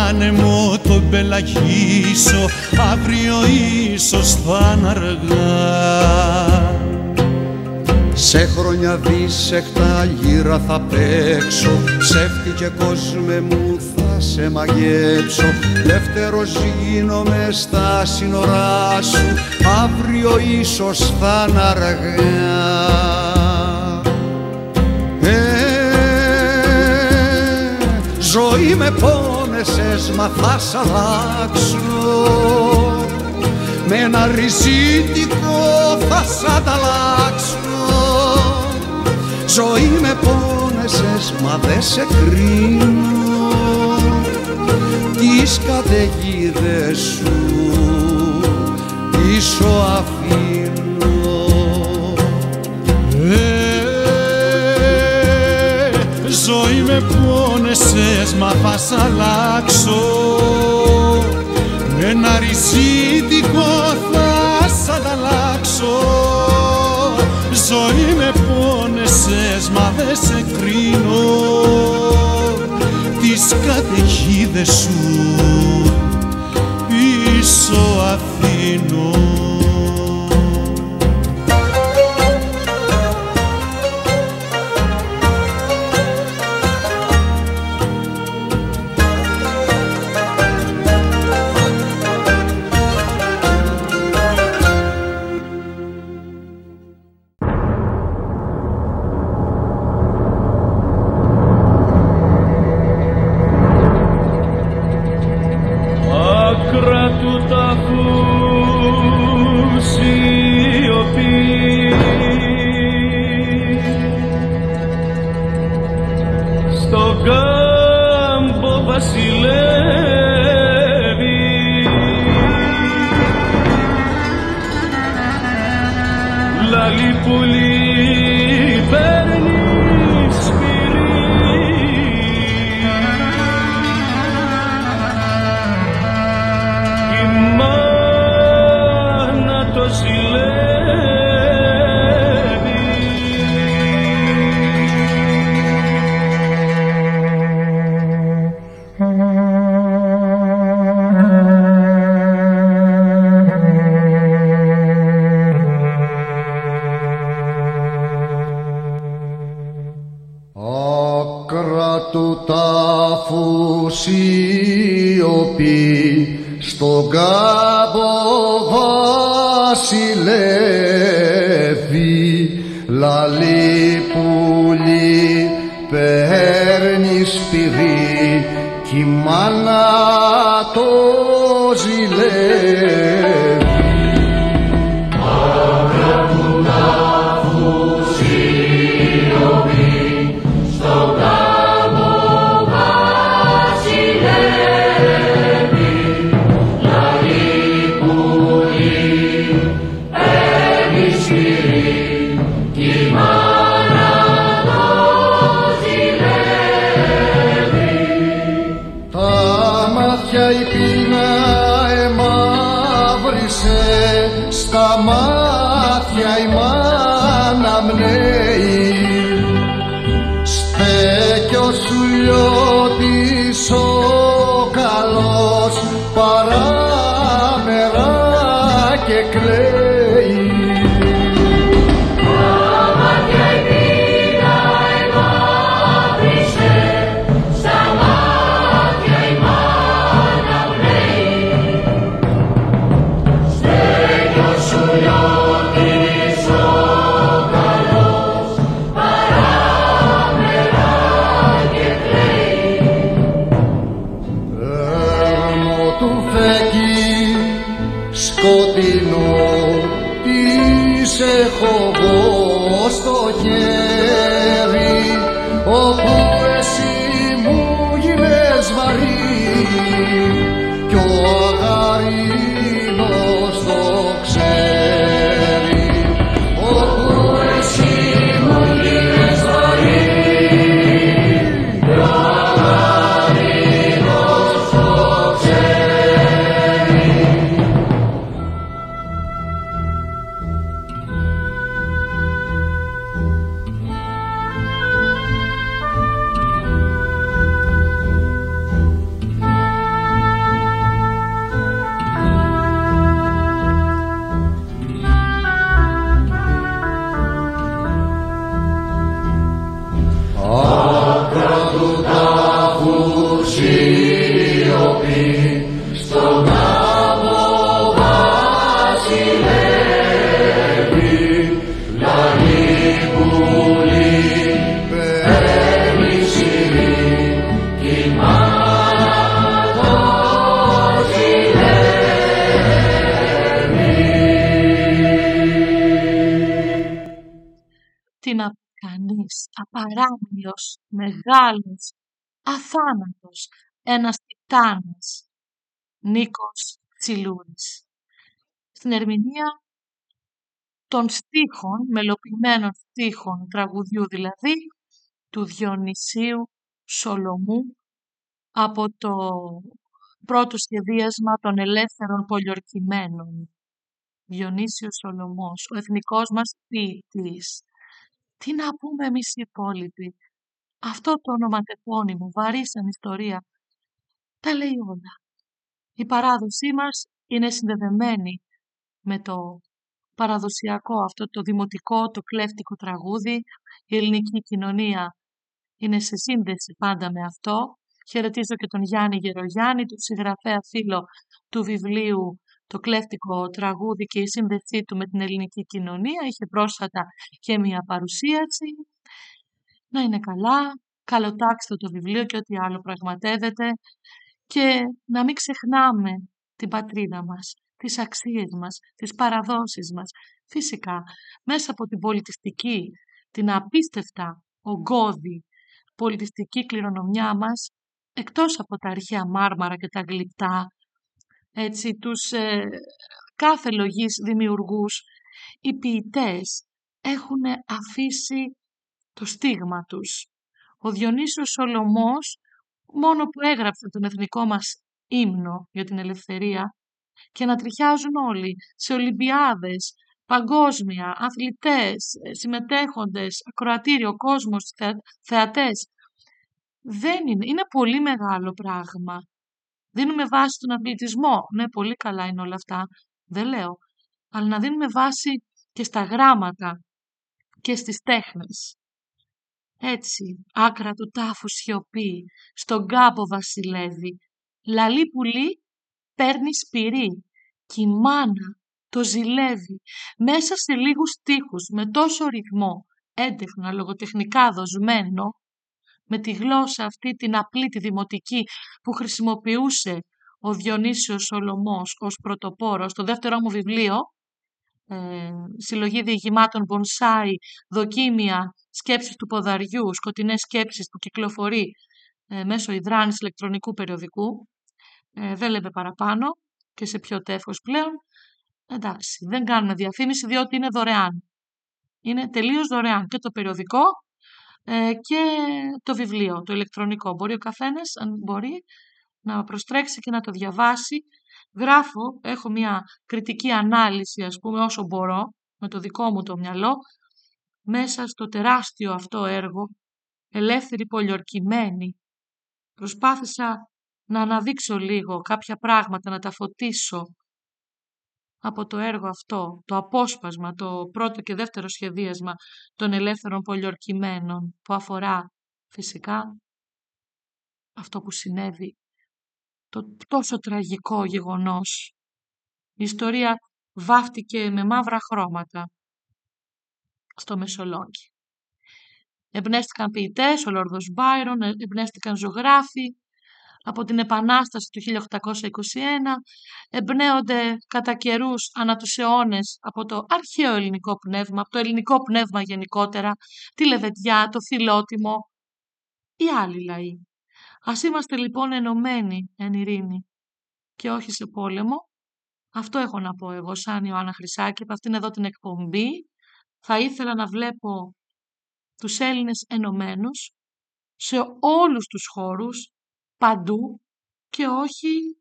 άνεμο, τον πελαγίσω Αύριο ίσως θα είναι αργά. Σ' Σε χρόνια δίσεκτα γύρα θα παίξω Ψεύτη και κόσμε μου θα σε μαγέψω. Δεύτερος γίνομαι στα σύνορά σου Αύριο ίσως θα είναι αργά. Ε, Ζωή με πόνεσες μα θα σ' αλλάξω. Με ένα ριζίτικο θα σ' ανταλλάξω. Ζωή με πόνεσες μα δε σε κρίνω. Τις καταιγίδες σου πίσω αφήνω Ζωή με πόνεσες μα θα σ' αλλάξω. Με ένα ριζίτικο θα σ' ανταλλάξω. Ζωή με πόνεσες μα δε σε κρίνω. Τις καταιγίδες σου πίσω αφήνω τι να πει κανείς, απαράμιλος, μεγάλος, αθάνατος, ένας τιτάνας, Νίκος Τσιλούρης. Στην ερμηνεία των στίχων, μελοποιημένων στίχων τραγουδιού δηλαδή, του Διονυσίου Σολομού από το πρώτο σχεδίασμα των ελεύθερων πολιορκημένων. Διονύσιος Σολομός, ο εθνικός μας ποιητής. Τι να πούμε εμείς οι υπόλοιποι; Αυτό το ονοματεπώνυμο, βαρύς σαν ιστορία, τα λέει όλα. Η παράδοσή μας είναι συνδεδεμένη με το παραδοσιακό αυτό το δημοτικό, το κλέφτικο τραγούδι. Η ελληνική κοινωνία είναι σε σύνδεση πάντα με αυτό. Χαιρετίζω και τον Γιάννη Γερογιάννη, τον συγγραφέα φίλο του βιβλίου «Το κλέφτικο τραγούδι και η σύνδεσή του με την ελληνική κοινωνία». Είχε πρόσφατα και μια παρουσίαση. Να είναι καλά, καλοτάξτε το βιβλίο και ό,τι άλλο πραγματεύεται και να μην ξεχνάμε την πατρίδα μας, τις αξίες μας, τις παραδόσεις μας. Φυσικά, μέσα από την πολιτιστική, την απίστευτα ογκώδη πολιτιστική κληρονομιά μας, εκτός από τα αρχαία μάρμαρα και τα γλυπτά, έτσι, τους ε, κάθε λογής δημιουργούς, οι ποιητές έχουν αφήσει το στίγμα τους. Ο Διονύσιος Σολομός, μόνο που έγραψε τον εθνικό μας ύμνο για την ελευθερία και να τριχιάζουν όλοι σε Ολυμπιάδες, παγκόσμια, αθλητές, συμμετέχοντες, ακροατήριο, κόσμος, θεατές. Δεν είναι. Είναι πολύ μεγάλο πράγμα. Δίνουμε βάση στον αθλητισμό. Ναι, πολύ καλά είναι όλα αυτά. Δεν λέω. Αλλά να δίνουμε βάση και στα γράμματα και στις τέχνες. Έτσι, άκρα του τάφου σιωπή, στον κάπο βασιλεύει. Λαλή πουλί παίρνεις σπυρί. Κι η μάνα το ζηλεύει μέσα σε λίγους στίχους με τόσο ρυθμό, έντεχνα λογοτεχνικά δοσμένο, με τη γλώσσα αυτή την απλή τη δημοτική που χρησιμοποιούσε ο Διονύσιος Σολομός ως πρωτοπόρος στο δεύτερο μου βιβλίο, ε, συλλογή διηγημάτων Bonsai, δοκίμια, σκέψεις του ποδαριού, σκοτεινές σκέψεις που κυκλοφορεί ε, μέσω υδράνης ηλεκτρονικού περιοδικού. Ε, δεν λέμε παραπάνω και σε πιο τεύχος πλέον. Εντάξει, δεν κάνουμε διαφήμιση διότι είναι δωρεάν. Είναι τελείως δωρεάν και το περιοδικό ε, και το βιβλίο, το ηλεκτρονικό. Μπορεί ο καθένας, αν μπορεί, να προστρέξει και να το διαβάσει. Γράφω, έχω μια κριτική ανάλυση, ας πούμε, όσο μπορώ, με το δικό μου το μυαλό, μέσα στο τεράστιο αυτό έργο, ελεύθερη πολιορκημένη. Προσπάθησα να αναδείξω λίγο κάποια πράγματα, να τα φωτίσω από το έργο αυτό, το απόσπασμα, το πρώτο και δεύτερο σχεδίασμα των ελεύθερων πολιορκημένων που αφορά φυσικά αυτό που συνέβη, το τόσο τραγικό γεγονός. Η ιστορία βάφτηκε με μαύρα χρώματα στο Μεσολόγγι. Εμπνέστηκαν ποιητές, ο Λόρδος Μπάιρον, εμπνέστηκαν ζωγράφοι, από την Επανάσταση του 1821, εμπνέονται κατά καιρούς ανά τους αιώνες από το αρχαίο ελληνικό πνεύμα, από το ελληνικό πνεύμα γενικότερα, τη λεβεντιά, το φιλότιμο, οι άλλοι λαοί. Ας είμαστε λοιπόν ενωμένοι εν ειρήνη και όχι σε πόλεμο. Αυτό έχω να πω εγώ σαν Ιωάννα Χρυσάκη, από αυτήν εδώ την εκπομπή. Θα ήθελα να βλέπω τους Έλληνες ενωμένους σε όλους τους χώρους, παντού και όχι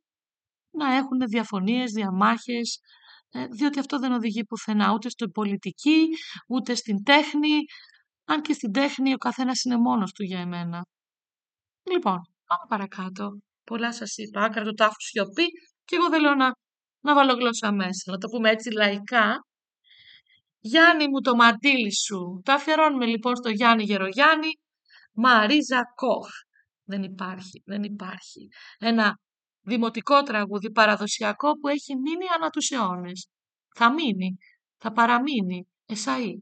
να έχουν διαφωνίες, διαμάχες, ε, διότι αυτό δεν οδηγεί πουθενά ούτε στην πολιτική, ούτε στην τέχνη, αν και στην τέχνη ο καθένας είναι μόνος του για εμένα. Λοιπόν, πάμε παρακάτω. Πολλά σας είπα, άκρα του τάφου σιωπή και εγώ δεν λέω να, να βάλω γλώσσα μέσα, να το πούμε έτσι λαϊκά. Γιάννη μου το μαντίλι σου. Το αφιερώνουμε λοιπόν στο Γιάννη Γερογιάννη, Μαρίζα Κόχ. Δεν υπάρχει, δεν υπάρχει. Ένα δημοτικό τραγούδι παραδοσιακό που έχει μείνει ανά τους αιώνες. Θα μείνει, θα παραμείνει, εσαΐ.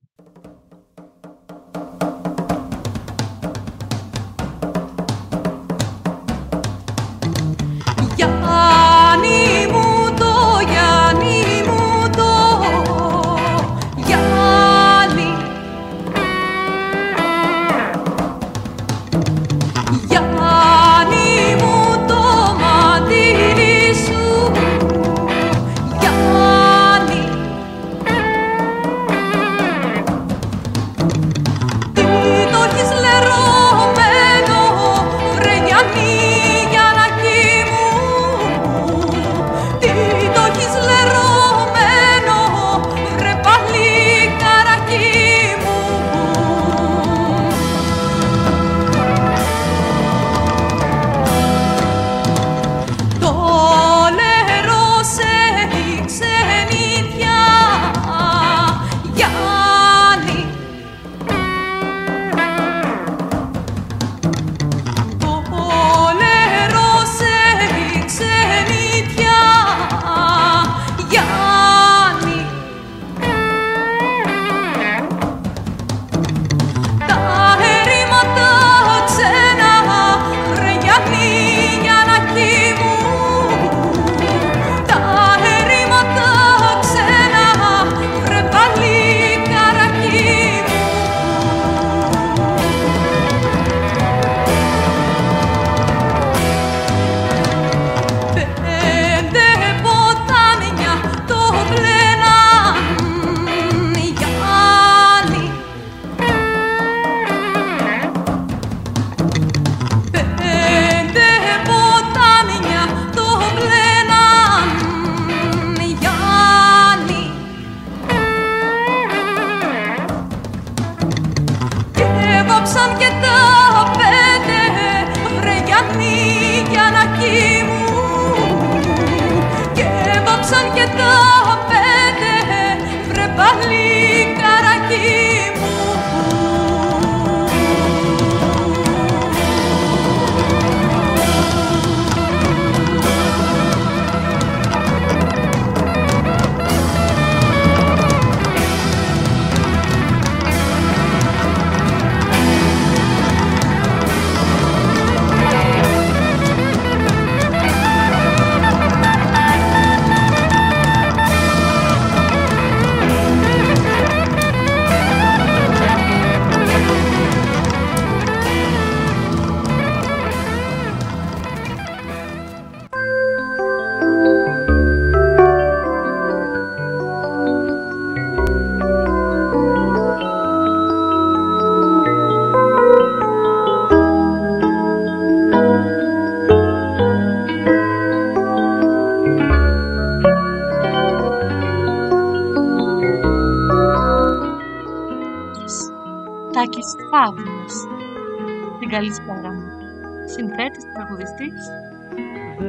Τραγουδιστής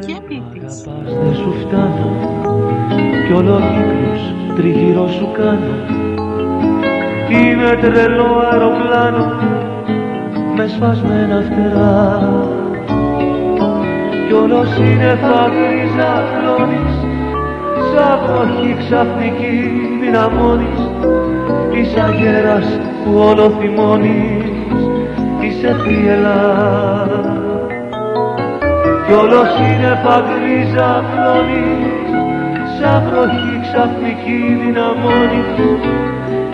και ποιητής. Δεν σου φτάνω. Κι όλο κύκλους τριγύρω σου κάνω. Είναι τρελό αεροπλάνο με σπασμένα φτερά. Κι όλο σύννεφα γκρίζα χλώνεις σαν βροχή ξαφνική δυναμώνεις. Είσαι αγέρας που όλο θυμώνεις Είσαι θύελας κι όλος σύννεφα γκρίζα φλώνεις σαν βροχή ξαφνική δυναμώνεις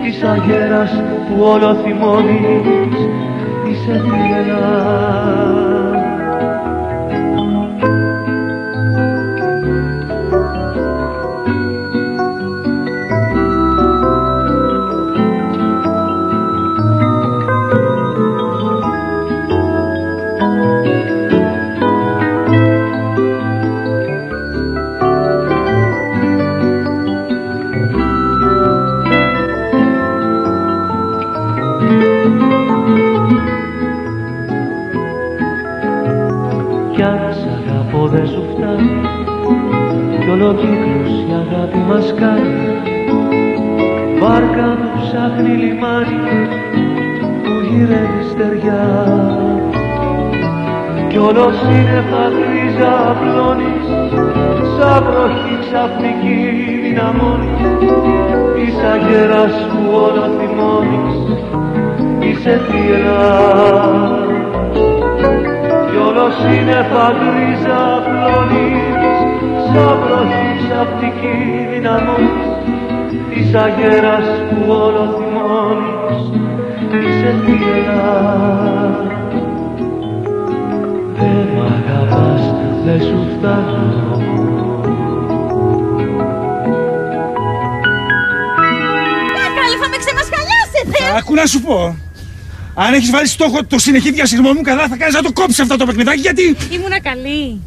Είσαι αγέρας που όλο θυμώνεις Είσαι θύελα στεριά Κι όλος σύννεφα γκρίζα απλώνεις Σαν βροχή ξαφνική δυναμώνεις. Είσαι αγέρας που όλο θυμώνεις Είσαι θύελα κι όλος σύννεφα γκρίζα πλώνεις σαν βροχή ξαφνική δυναμώνεις. Της αγέρας που όλο θυμώνεις είσαι θύελα Δεν μ' αγαπάς, δεν σου φτάνω Καλή θα με ξεμασχαλιάσετε! Άκου να σου πω. Αν έχεις βάλει στόχο το συνεχή διασυρμό μου, καλά θα κάνεις να το κόψεις αυτό το παιχνιδάκι γιατί. Ήμουνα καλή.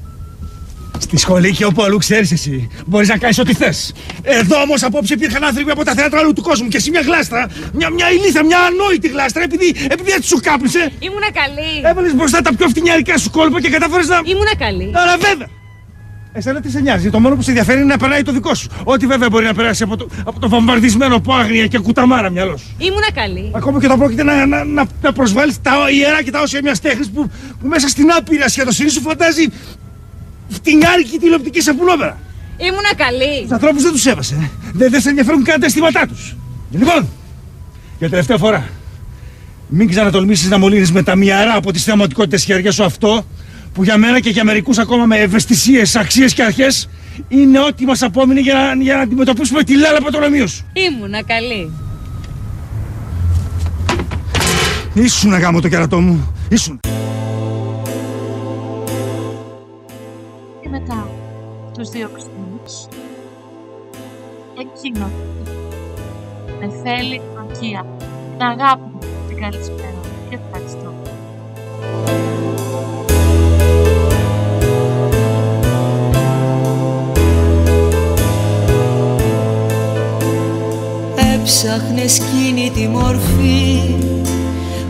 Στη σχολή και όπου αλλού ξέρεις εσύ. Μπορείς να κάνεις ό,τι θες. Εδώ όμως απόψε υπήρχαν άνθρωποι από τα θέατρα όλου του κόσμου και εσύ μια γλάστρα. Μια, μια ηλίθεια, μια ανόητη γλάστρα επειδή, επειδή έτσι σου κάπνισε. Ήμουνα καλή. Έβαλες μπροστά τα πιο φτηνιαρικά σου κόλπα και κατάφερες να. Ήμουνα καλή. Αλλά βέβαια! Εσένα τι σε νοιάζει. Το μόνο που σε ενδιαφέρει είναι να περνάει το δικό σου. Ό,τι βέβαια μπορεί να περάσει από το, από το βομβαρδισμένο από άγρια και κουταμάρα μυαλό σου. Ήμουνα καλή. Ακόμα και όταν πρόκειται να, να, να, να προσβάλλεις τα ιερά και τα όσια μια τέχνη που, που μέσα στην άπειρα σχεδοσύνη σου φαντάζει φτηνιάρικη τηλεοπτική σαπουλόπερα. Ήμουνα καλή. Τους ανθρώπους δεν τους έβασε. ε. Δεν, δεν σε ενδιαφέρουν καν τα αισθήματά τους. Λοιπόν, για τελευταία φορά. Μην ξανατολμήσεις να μολύνεις με τα μυαρά από τις θεαματικότητες χέρια σου αυτό που για μένα και για μερικούς ακόμα με ευαισθησίες, αξίες και αρχές είναι ό,τι μας απόμεινε για να, για να αντιμετωπίσουμε τη λάλα πατρονομίου σου. Ήμουνα καλή. Ήσουν γάμο το κερατό μου. Ήσουν. Και μετά τους δύο ξύνους. Εκείνο. Με θέλει μακία, την αγάπη μου, την καλησπέρα μου και ευχαριστώ. Έψαχνες εκείνη τη μορφή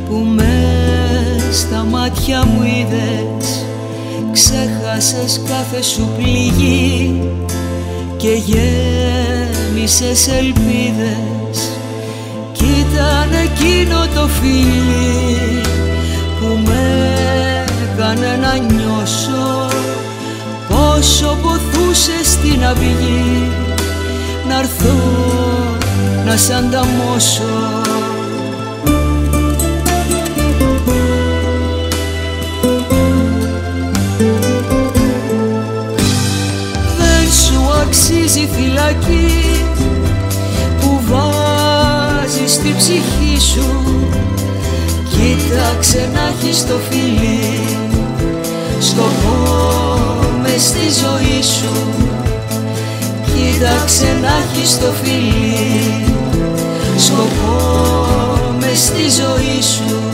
που με στα μάτια μου είδες. Ξέχασες κάθε σου πληγή και γέμισες ελπίδες. Κι ήταν εκείνο το φίλι που με έκανε να νιώσω Πόσο ποθούσες στην αυγή. Να έρθω να σ' ανταμώσω. Δεν σου αξίζει φυλακή στη ψυχή σου. Κοίταξε να έχεις το φίλι σκοπό μες στη ζωή σου. Κοίταξε να έχεις το φίλι σκοπό μες στη ζωή σου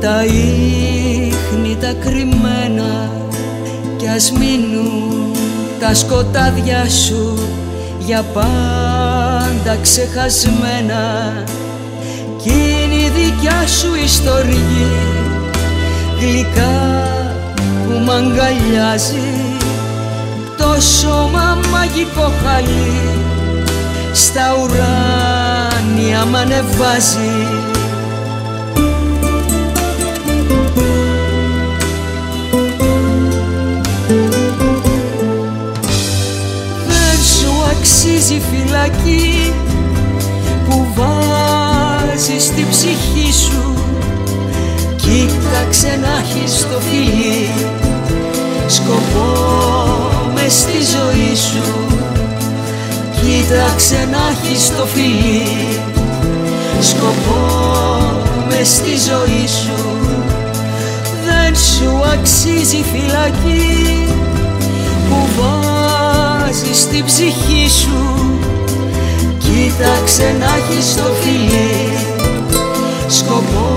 τα ίχνη τα κρυμμένα κι ας μείνουν τα σκοτάδια σου για πάντα ξεχασμένα. Κι είναι η δικιά σου ιστορία γλυκά που μ' αγκαλιάζει. Το σώμα μαγικό χαλί στα ουράνια μ' ανεβάζει Δεν σου αξίζει φυλακή που βάζεις στην ψυχή σου. Κοίταξε να έχεις το φιλί σκοπό μες στη ζωή σου Κοίταξε να έχεις το φιλί. Σκοπό μες στη ζωή σου. Δεν σου αξίζει φυλακή που βάζεις στην ψυχή σου. Κοίταξε να έχεις το φιλί. Σκοπό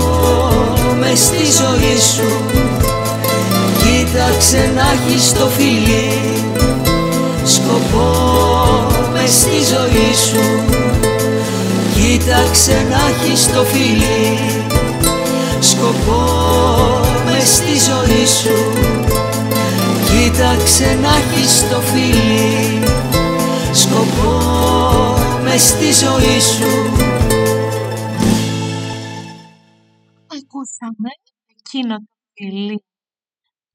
μες στη ζωή σου. Κοίταξε να έχεις το φιλί. Σκοπό μες στη ζωή σου. Κοίταξε να έχεις το φιλί. Σκοπό μες στη ζωή σου. Κοίταξε να έχεις το φιλί. Σκοπό μες στη ζωή σου. Ακούσαμε εκείνο το φιλί.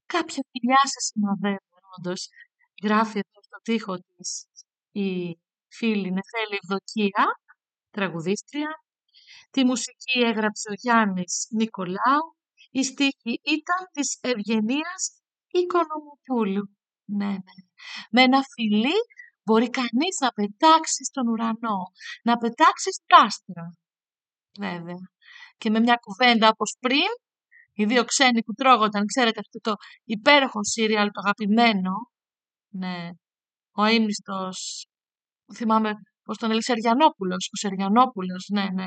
Κάποια φιλιά σε συνοδεύουν, όντως. Γράφει εδώ στο τοίχο της η φίλη Νεφέλη Ευδοκία, τραγουδίστρια. Τη μουσική έγραψε ο Γιάννης Νικολάου. Η στίχη ήταν της Ευγενίας Οικονομοπούλου. Ναι, ναι. Με ένα φιλί μπορεί κανείς να πετάξει στον ουρανό, να πετάξει στα άστρα. Βέβαια. Και με μια κουβέντα όπως πριν, οι δύο ξένοι που τρώγονταν, ξέρετε αυτό το υπέροχο σύριαλ, το αγαπημένο, ναι, ο ήμιστος, θυμάμαι πώς τον έλεγε, Σεριανόπουλος, ο Σεριανόπουλος, ναι, ναι,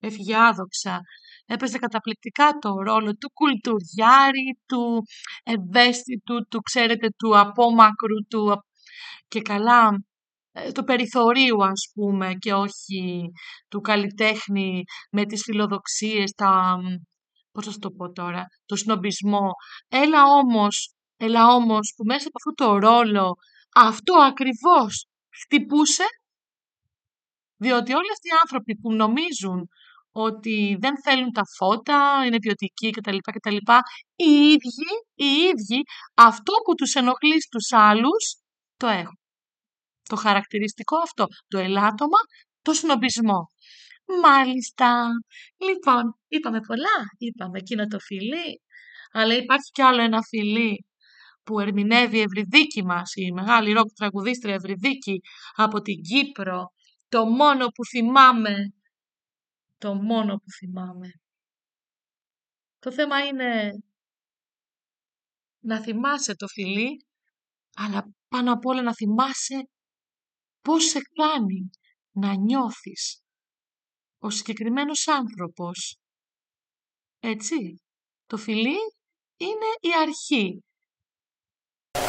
έφυγε άδοξα. Έπαιζε καταπληκτικά το ρόλο του κουλτουριάρη, του ευαίσθητου, του, ξέρετε, του απόμακρου, του α- και καλά ε, του περιθωρίου ας πούμε και όχι του καλλιτέχνη με τις φιλοδοξίες, τα, μ, πώς θα σου το πω τώρα, το σνομπισμό. Έλα όμως, έλα όμως που μέσα από αυτό το ρόλο αυτό ακριβώς χτυπούσε διότι όλοι αυτοί οι άνθρωποι που νομίζουν ότι δεν θέλουν τα φώτα, είναι ποιοτικοί κτλ. κτλ. Οι ίδιοι, οι ίδιοι, αυτό που τους ενοχλεί στους άλλους, το έχουν. Το χαρακτηριστικό αυτό, το ελάττωμα, το σνομπισμό. Μάλιστα. Λοιπόν, είπαμε πολλά, είπαμε εκείνο το φιλί, αλλά υπάρχει κι άλλο ένα φιλί που ερμηνεύει η Ευρυδίκη μας, η μεγάλη ροκ τραγουδίστρια Ευρυδίκη από την Κύπρο, το μόνο που θυμάμαι, το μόνο που θυμάμαι. Το θέμα είναι να θυμάσαι το φιλί, αλλά πάνω απ' όλα να θυμάσαι πώς σε κάνει να νιώθεις ο συγκεκριμένος άνθρωπος. Έτσι, το φιλί είναι η αρχή. Με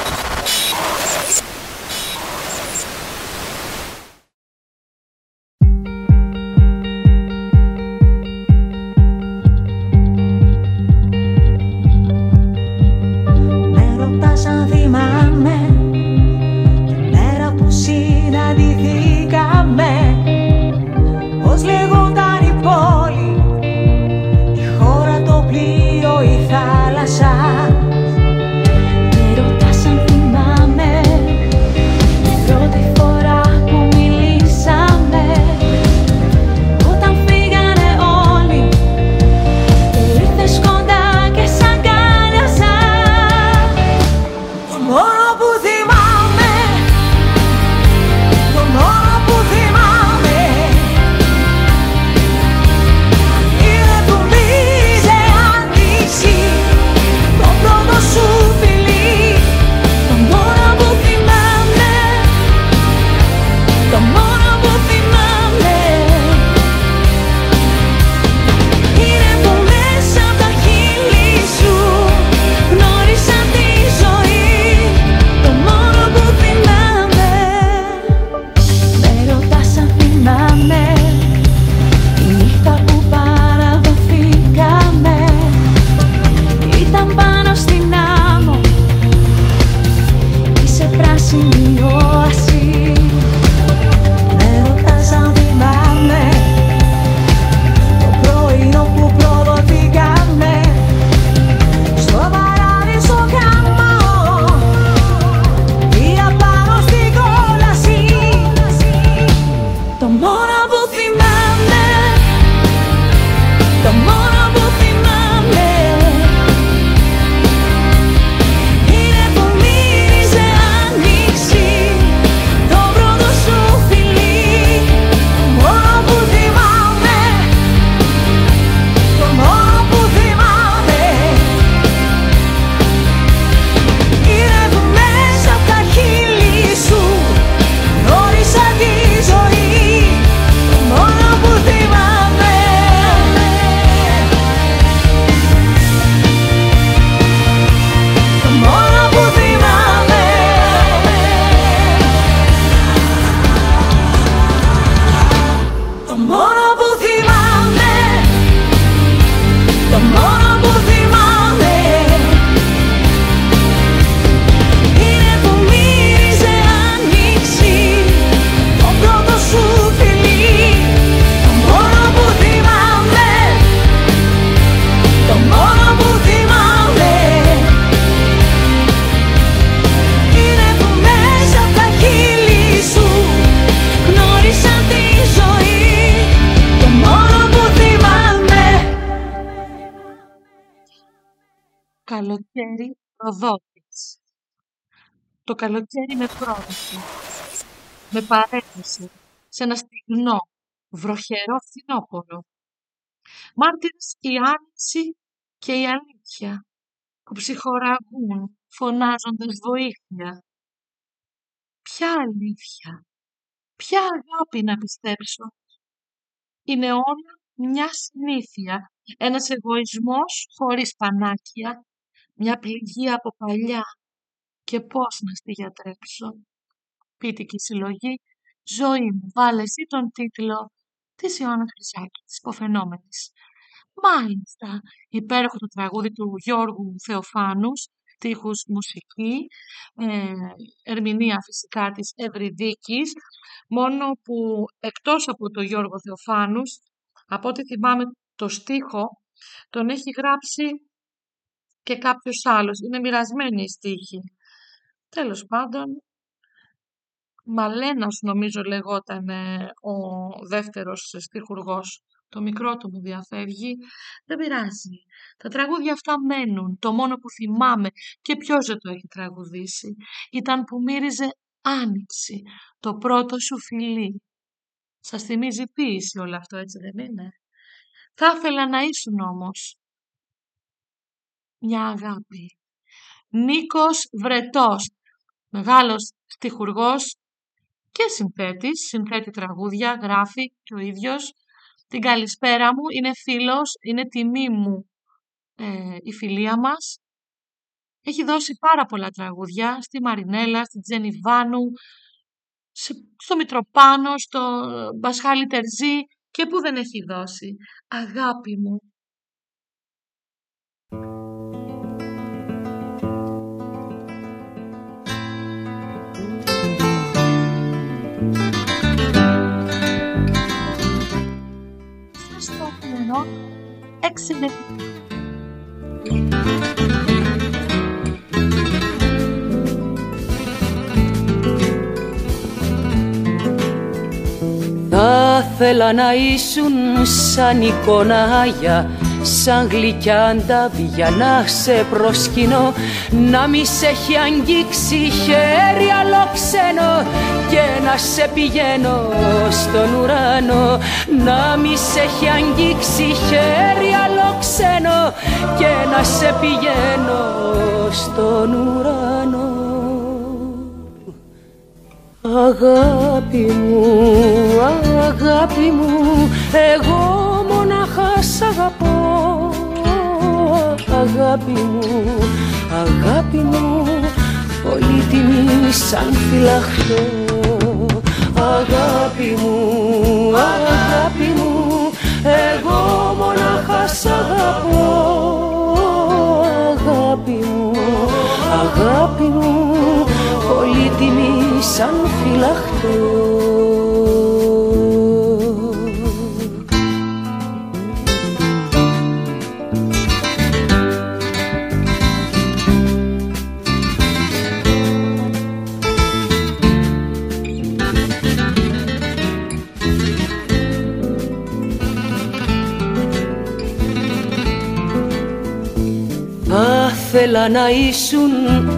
Το καλοκαίρι με πρόδωσε, με παρέθεσε σε ένα στιγνό, βροχερό φθινόπωρο. Μάρτυρες η άνοιξη και η αλήθεια που ψυχοραγούν φωνάζοντας βοήθεια. Ποια αλήθεια, ποια αγάπη να πιστέψω. Είναι όλα μια συνήθεια, ένας εγωισμός χωρίς πανάκια, μια πληγή από παλιά και πώς να στη γιατρέψω. Πίτικη συλλογή, ζωή μου, βάλε εσύ τον τίτλο της Ιωάννα Χρυσάκης, της υποφαινόμενης. Μάλιστα, υπέροχο το τραγούδι του Γιώργου Θεοφάνους, τείχους μουσική, ε, ερμηνεία φυσικά της Ευρυδίκης, μόνο που εκτός από το Γιώργο Θεοφάνους, από ό,τι θυμάμαι το στίχο, τον έχει γράψει και κάποιος άλλος. Είναι μοιρασμένη η στίχη. Τέλος πάντων, Μαλένας νομίζω λεγόταν ο δεύτερος στιχουργός. Το μικρό του μου διαφεύγει. Δεν πειράζει. Τα τραγούδια αυτά μένουν. Το μόνο που θυμάμαι και ποιος δεν το έχει τραγουδήσει ήταν που μύριζε άνοιξη. Το πρώτο σου φιλί. Σας θυμίζει ποίηση όλο αυτό έτσι δεν είναι; Θα ήθελα να ήσουν όμως μια αγάπη. Νίκος Βρετός, μεγάλος στιχουργός και συνθέτης, συνθέτει τραγούδια, γράφει και ο ίδιος. Την καλησπέρα μου, είναι φίλος, είναι τιμή μου ε, η φιλία μας. Έχει δώσει πάρα πολλά τραγούδια στη Μαρινέλα, στην Τζενιβάνου, στο Μητροπάνο, στο Μπασχάλη Τερζή και που δεν έχει δώσει. Αγάπη μου, νερό Θα ήθελα να ήσουν σαν εικονάγια σαν γλυκιά αντάβια να σε προσκυνώ να μη σε έχει αγγίξει χέρι αλόξενο και να σε πηγαίνω στον ουρανό. Να μη σε έχει αγγίξει χέρι αλόξενο και να σε πηγαίνω στον ουρανό. Αγάπη μου, αγάπη μου, εγώ Αγάπη μου, αγάπη μου, πολύτιμη σαν φυλαχτό. Αγάπη μου, αγάπη μου, εγώ μονάχα σ' αγαπώ. Αγάπη μου, αγάπη μου, πολύτιμη σαν φυλαχτό Ήθελα να ήσουν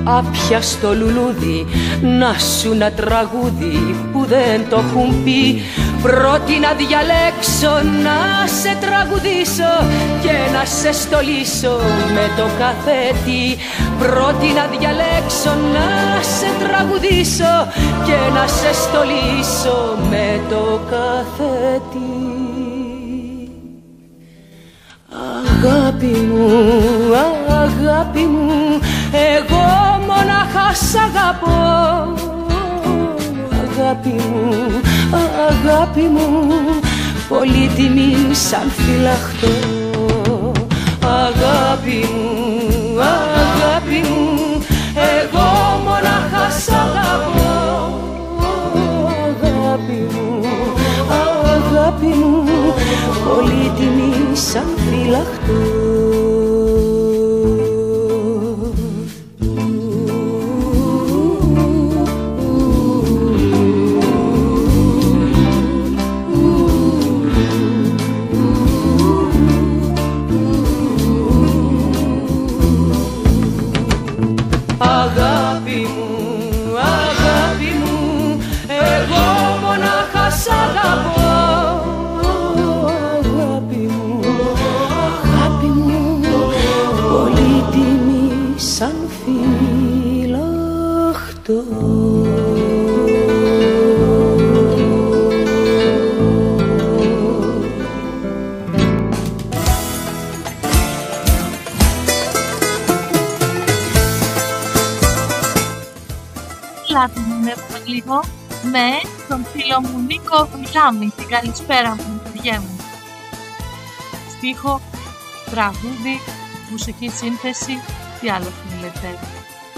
άπια στο λουλούδι Να σου να τραγούδι που δεν το έχουν πει. Πρώτη να διαλέξω να σε τραγουδήσω Και να σε στολίσω με το καθέτη. Πρώτη να διαλέξω να σε τραγουδήσω Και να σε στολίσω με το καθέτη. Αγάπη μου, αγάπη μου, εγώ μονάχα σ' αγαπώ. Αγάπη μου, αγάπη μου, πολύτιμη σαν φυλαχτό Αγάπη μου, αγάπη μου, εγώ μονάχα σ' αγαπώ. Αγάπη μου, αγάπη μου, πολύτιμη σαν φυλαχτό με τον φίλο μου Νίκο Μιλάμι. Την καλησπέρα μου, παιδιά μου. Στίχο, τραγούδι, μουσική σύνθεση, τι άλλο θέλετε.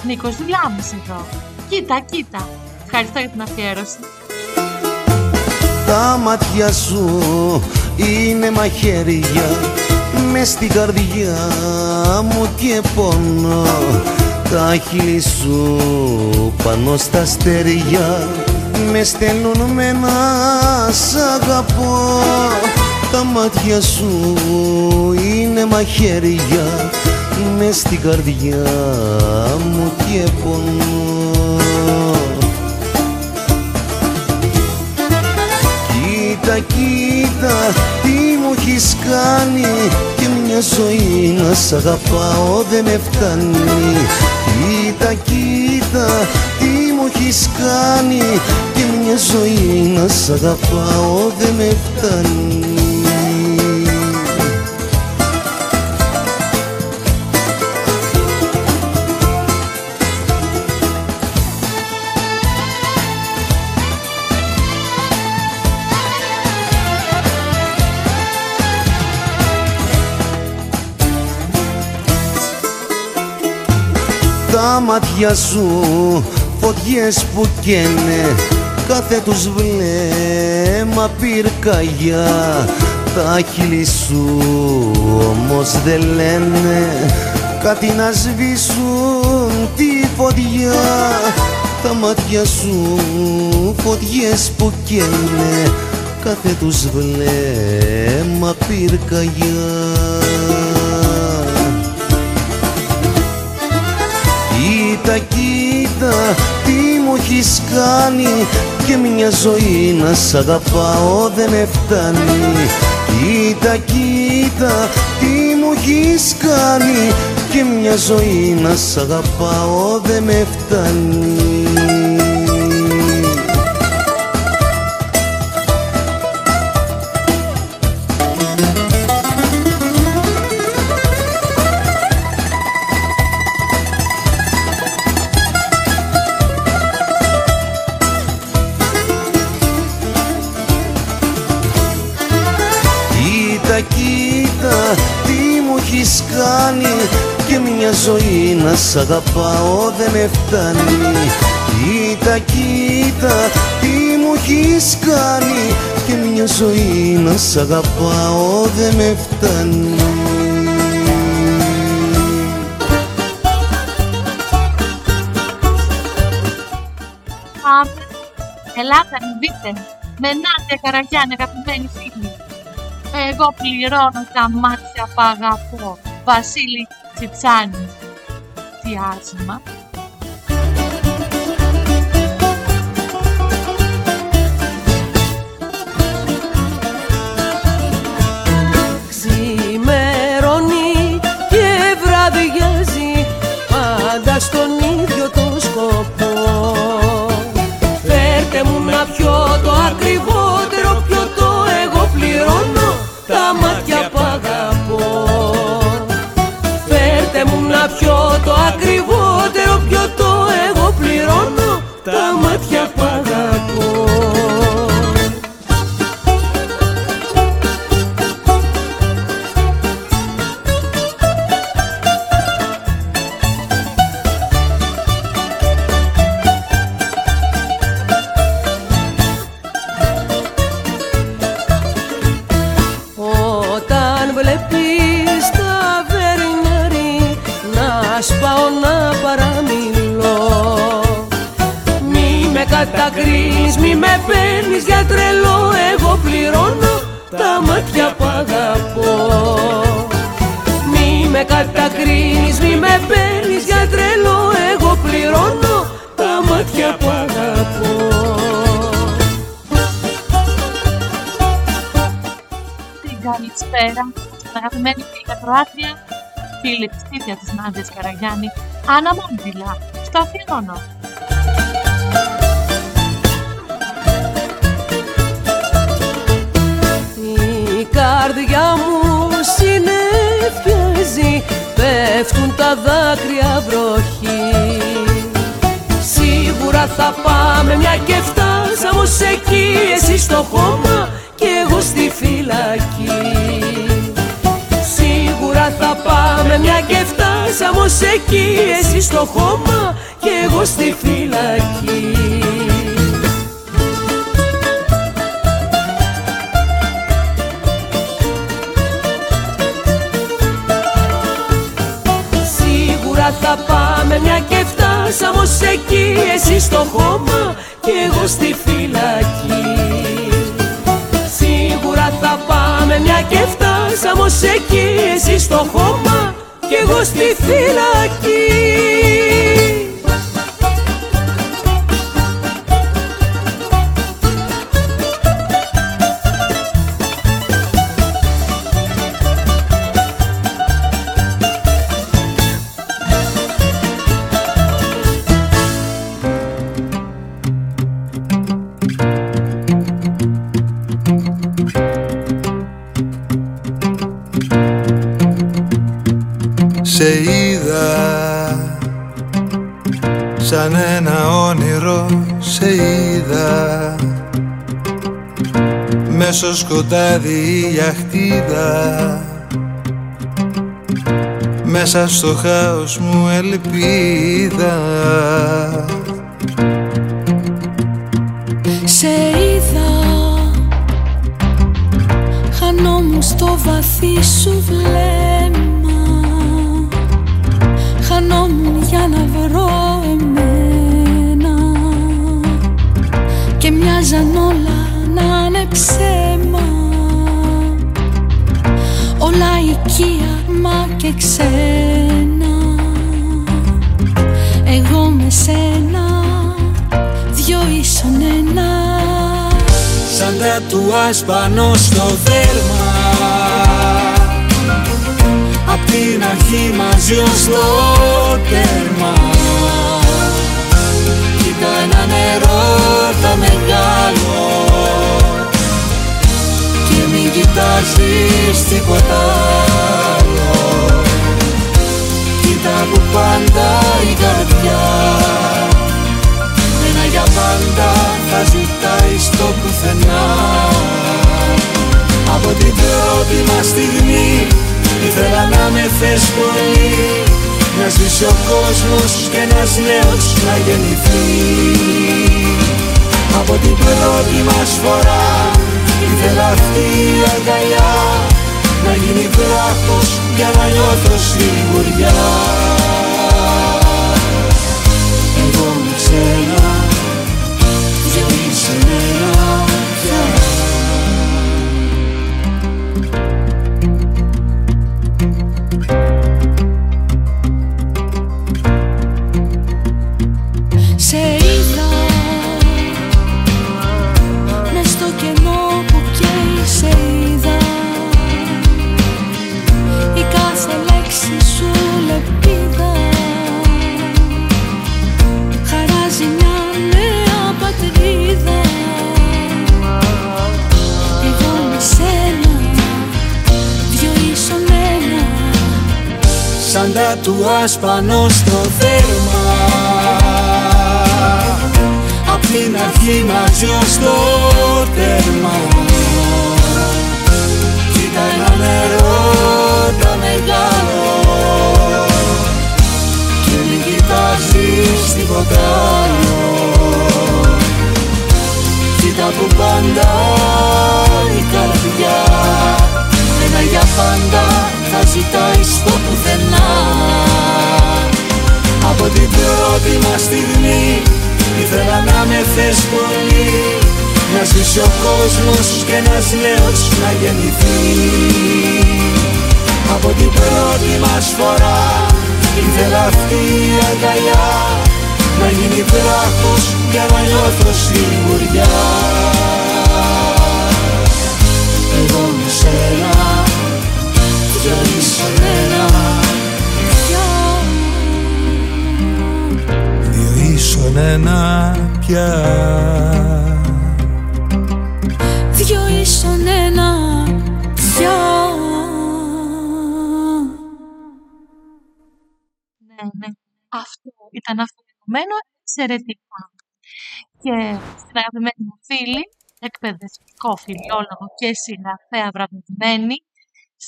Νίκος Δουλάμης εδώ. Κοίτα, κοίτα. Ευχαριστώ για την αφιέρωση. Τα μάτια σου είναι μαχαίρια μες στην καρδιά μου και πόνο τα χείλη σου πάνω στα στεριά με στέλνουν με να σ' αγαπώ. Τα μάτια σου είναι μαχαίρια με στην καρδιά μου και πόνο Κοίτα, κοίτα, τι μου έχεις κάνει Και μια ζωή να σ' αγαπάω δεν με φτάνει. Κοίτα, κοίτα, τι μου έχεις κάνει Και μια ζωή να σ' αγαπάω δεν με φτάνει. Τα μάτια σου φωτιές που καίνε Κάθε τους βλέμμα πυρκαγιά. Τα χείλη σου όμως δεν λένε Κάτι να σβήσουν τη φωτιά. Τα μάτια σου φωτιές που καίνε Κάθε τους βλέμμα πυρκαγιά. Κοίτα, κοίτα, τι μου έχεις κάνει Και μια ζωή να σ' αγαπάω δεν με φτάνει Κοίτα, κοίτα, τι μου έχεις κάνει Και μια ζωή να σ' αγαπάω δεν με φτάνει σ' αγαπάω δεν με φτάνει Κοίτα, κοίτα, τι μου έχεις κάνει Και μια ζωή να σ' αγαπάω δεν με φτάνει Πάμε. Ελάτε να δείτε. Με Νάντια Καραγιάννη, αγαπημένη φίλη. Εγώ πληρώνω τα μάτια που αγαπώ. Βασίλη Τσιτσάνη. 야, 정말? Νάντιας Καραγιάννη, Άννα Μόντιλα, στο αφιερώνω. Η καρδιά μου συνεφιάζει Πέφτουν τα δάκρυα βροχή. Σίγουρα θα πάμε μια και φτάσαμε ως εκεί. Εσύ στο χώμα και εγώ στη φυλακή. Σίγουρα θα πάμε μια και φτάσαμε ως εκεί Εσύ στο χώμα και εγώ στη φυλακή. Σίγουρα θα πάμε μια και φτάσαμε ως εκεί Εσύ στο χώμα και εγώ στη φυλακή. Σίγουρα θα πάμε μια και φτάσαμε ως εκεί Εσύ στο χώμα και εγώ στη φυλακή Μέσω σκοτάδι η αχτίδα. Μέσα στο χάος μου ελπίδα. Σε είδα Χανόμουν στο βαθύ σου βλέμμα. Χανόμουν για να βρω εμένα. Και μοιάζαν όλα να είναι ψέμα και ξένα. Εγώ με σένα δυο ίσον ένα. Σαν τατουάζ πάνω στο δέρμα Απ' την αρχή μαζί ως το τέρμα. Κοίτα ένα νερό τα μεγάλο. Και μην κοιτάζεις τίποτα Να σβήσει ο κόσμος και ένας νέος να γεννηθεί. Από την πρώτη μας φορά ήθελα αυτή η αγκαλιά Να γίνει βράχος για να νιώθω σιγουριά τατουάζ πάνω στο δέρμα Απ' την αρχή μαζί ως το τέρμα. Κοίτα ένα νερό τα μεγάλο. Και μην κοιτάζεις τίποτα άλλο. Κοίτα που πάντα η καρδιά. Ένα για πάντα θα ζητάει στο πουθενά Από την πρώτη μας στιγμή. Ήθελα να με θες πολύ Να σβήσει ο κόσμος και ένας νέος να γεννηθεί. Από την πρώτη μας φορά ήθελα αυτή η αγκαλιά Να γίνει βράχος για να νιώθω σιγουριά. Εγώ με σένα ένα πια Δυο ίσον ένα πια Ναι, ναι. Αυτό ήταν αφιερωμένο εξαιρετικά. Και στην αγαπημένη μου φίλη, εκπαιδευτικό φιλόλογο και συγγραφέα βραβευμένη,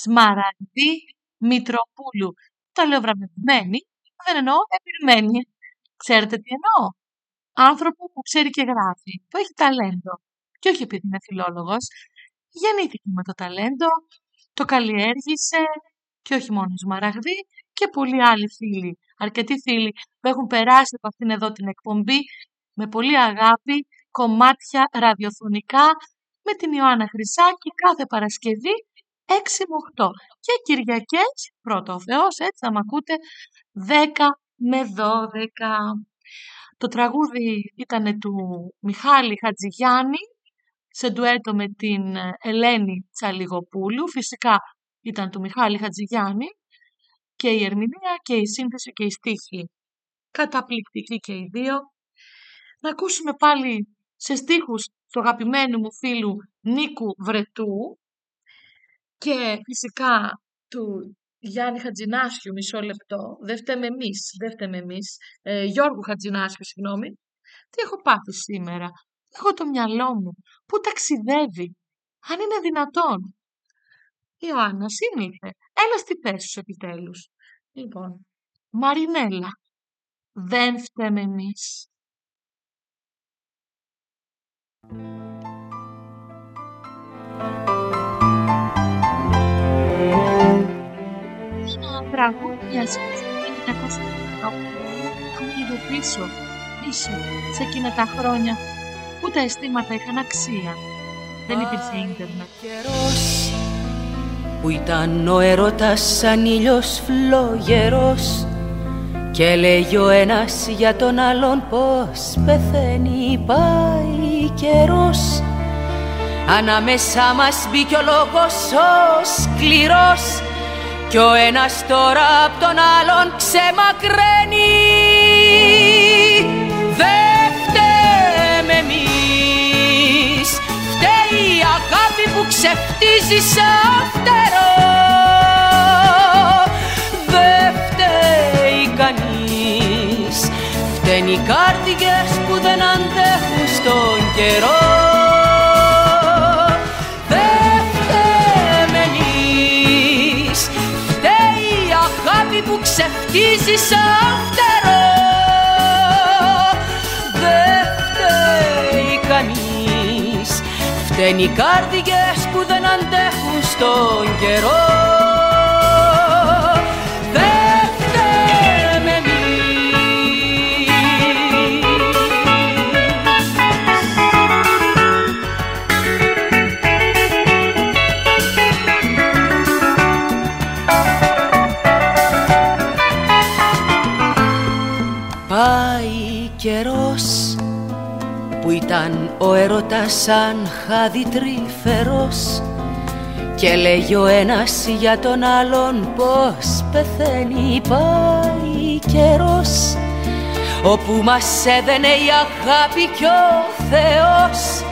Σμαραγδί Μητροπούλου. Το λέω βραβευμένη, δεν εννοώ επιρμένη. Ξέρετε τι εννοώ; Άνθρωπο που ξέρει και γράφει, που έχει ταλέντο. Και όχι επειδή είναι φιλόλογος, γεννήθηκε με το ταλέντο, το καλλιέργησε και όχι μόνος η Σμαραγδί και πολλοί άλλοι φίλοι, αρκετοί φίλοι που έχουν περάσει από αυτήν εδώ την εκπομπή με πολύ αγάπη, κομμάτια ραδιοφωνικά με την Ιωάννα Χρυσάκη κάθε Παρασκευή 6 με 8 και Κυριακές, πρώτο ο Θεός, έτσι θα μ' ακούτε, 10 με 12. Το τραγούδι ήταν του Μιχάλη Χατζηγιάννη σε ντουέτο με την Ελένη Τσαλιγοπούλου. Φυσικά ήταν του Μιχάλη Χατζηγιάννη και η ερμηνεία και η σύνθεση και η στίχη. Καταπληκτική και οι δύο. Να ακούσουμε πάλι σε στίχους του αγαπημένου μου φίλου Νίκου Βρετού και φυσικά του Γιάννη Χατζινάσιου, μισό λεπτό, δεν φταίμε εμείς, δεν φταίμε εμείς, ε, Γιώργου Χατζινάσιου, συγγνώμη, τι έχω πάθει σήμερα; Έχω το μυαλό μου που ταξιδεύει, αν είναι δυνατόν. Ιωάννα, σύνηθε, έλα στη θέση σου επιτέλους. Λοιπόν, Μαρινέλα, δεν φταίμε εμείς. Ένα τραγούδι μιας που λίγο πίσω, πίσω, σε εκείνα τα χρόνια που τα αισθήματα είχαν αξία. Δεν υπήρχε ίντερνετ. που ήταν ο έρωτας σαν ήλιος φλογερός και έλεγε ο ένας για τον άλλον πως πεθαίνει πάει καιρός Ανάμεσά μας μπήκε ο λόγος ο σκληρός κι ο ένας τώρα απ' τον άλλον ξεμακραίνει. Δεν φταίμε εμείς. Φταίει η αγάπη που ξεφτίζει σαν φτερό. Δεν φταίει κανείς. Φταίνει οι κάρδιες που δεν αντέχουν στον καιρό αγάπη που ξεφτίζει σαν φτερό Δεν φταίει κανείς. Φταίνει οι κάρδιες που δεν αντέχουν στον καιρό ήταν ο έρωτας σαν χάδι τρυφερός και λέγει ο ένας για τον άλλον πως πεθαίνει πάει καιρός. Όπου μας έδαινε η αγάπη κι ο Θεός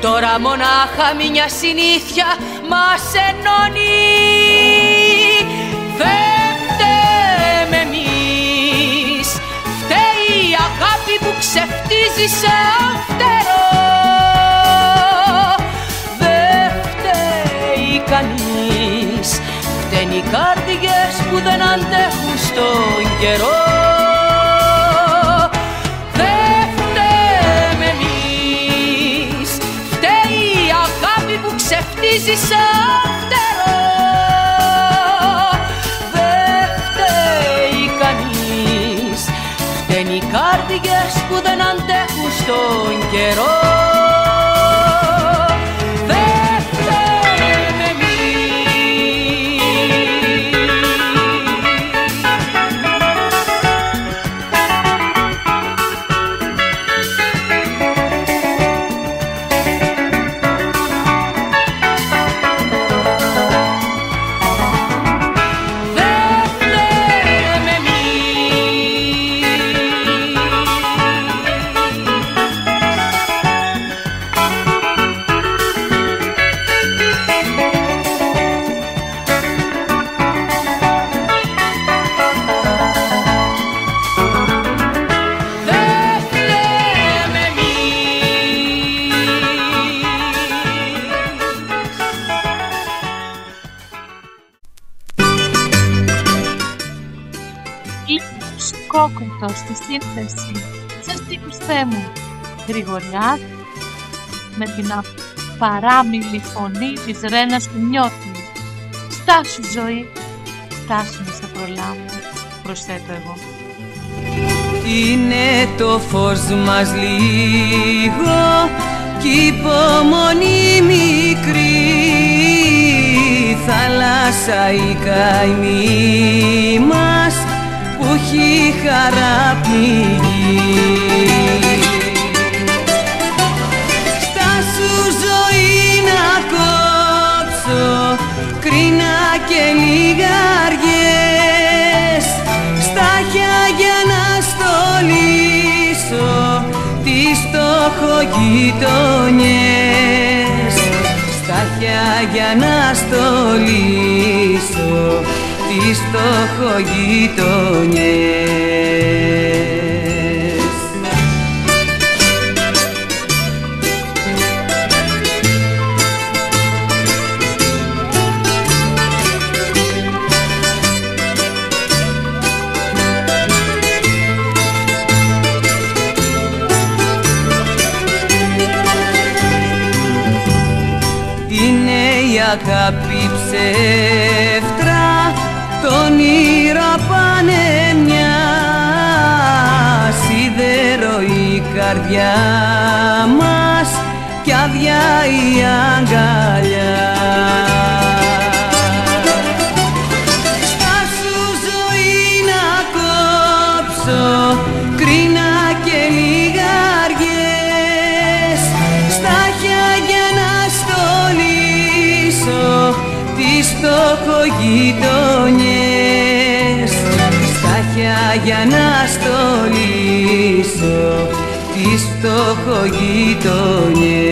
τώρα μονάχα μια συνήθεια μας ενώνει αγάπη που ξεφτίζει σαν φτερό. Δεν φταίει κανείς. Φταίνει οι κάρδιες που δεν αντέχουν στον καιρό. Δεν φταίμε εμείς. Φταίει η αγάπη που ξεφτίζει σαν φτερό που δεν αντέχουν στον καιρό στη σύνθεση σε στίχους Θεέ μου Γρηγοριάδη με την παράμιλη φωνή της Ρένας του νιώθει. Στάσου ζωή, στάσου να σε προλάβω, προσθέτω εγώ. Είναι το φως μας λίγο κι υπομονή μικρή θάλασσα η καημή μας που έχει χαρά Στάσου ζωή να κόψω κρίνα και λιγαριές. Στάχια για να στολίσω τις στοχογειτονιές στάχια για να στολίσω τις στοχογειτονιές Είναι η αγάπη ψεύτρα το όνειρα πάνε μια σίδερο η καρδιά μας κι άδεια η αγκαλιά για να στολίσω τις στοχογειτονιές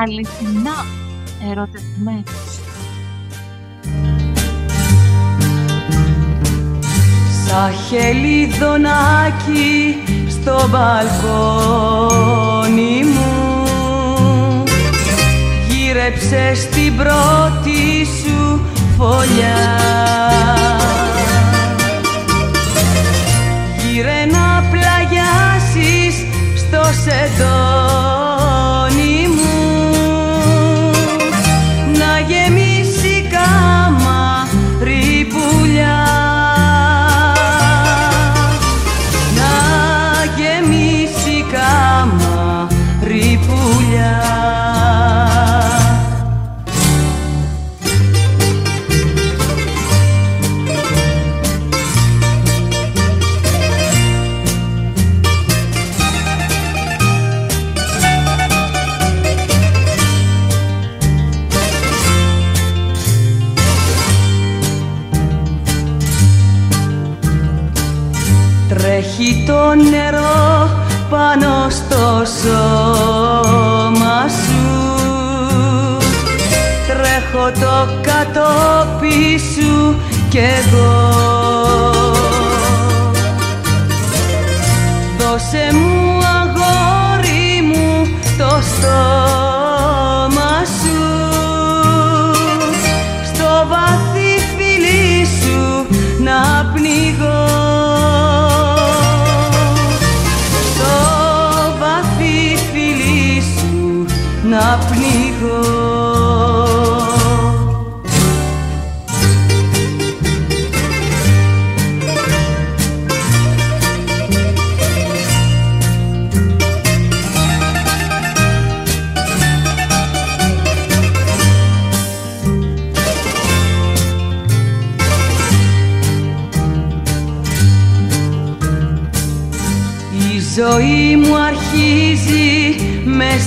αληθινά ερωτευμένους. Σαν χελιδονάκι στο μπαλκόνι μου. Γύρεψε στην πρώτη σου φωλιά. Γύρε να πλαγιάσεις στο σεντόνι κατόπι σου κι εγώ. Δώσε μου αγόρι μου το στόμα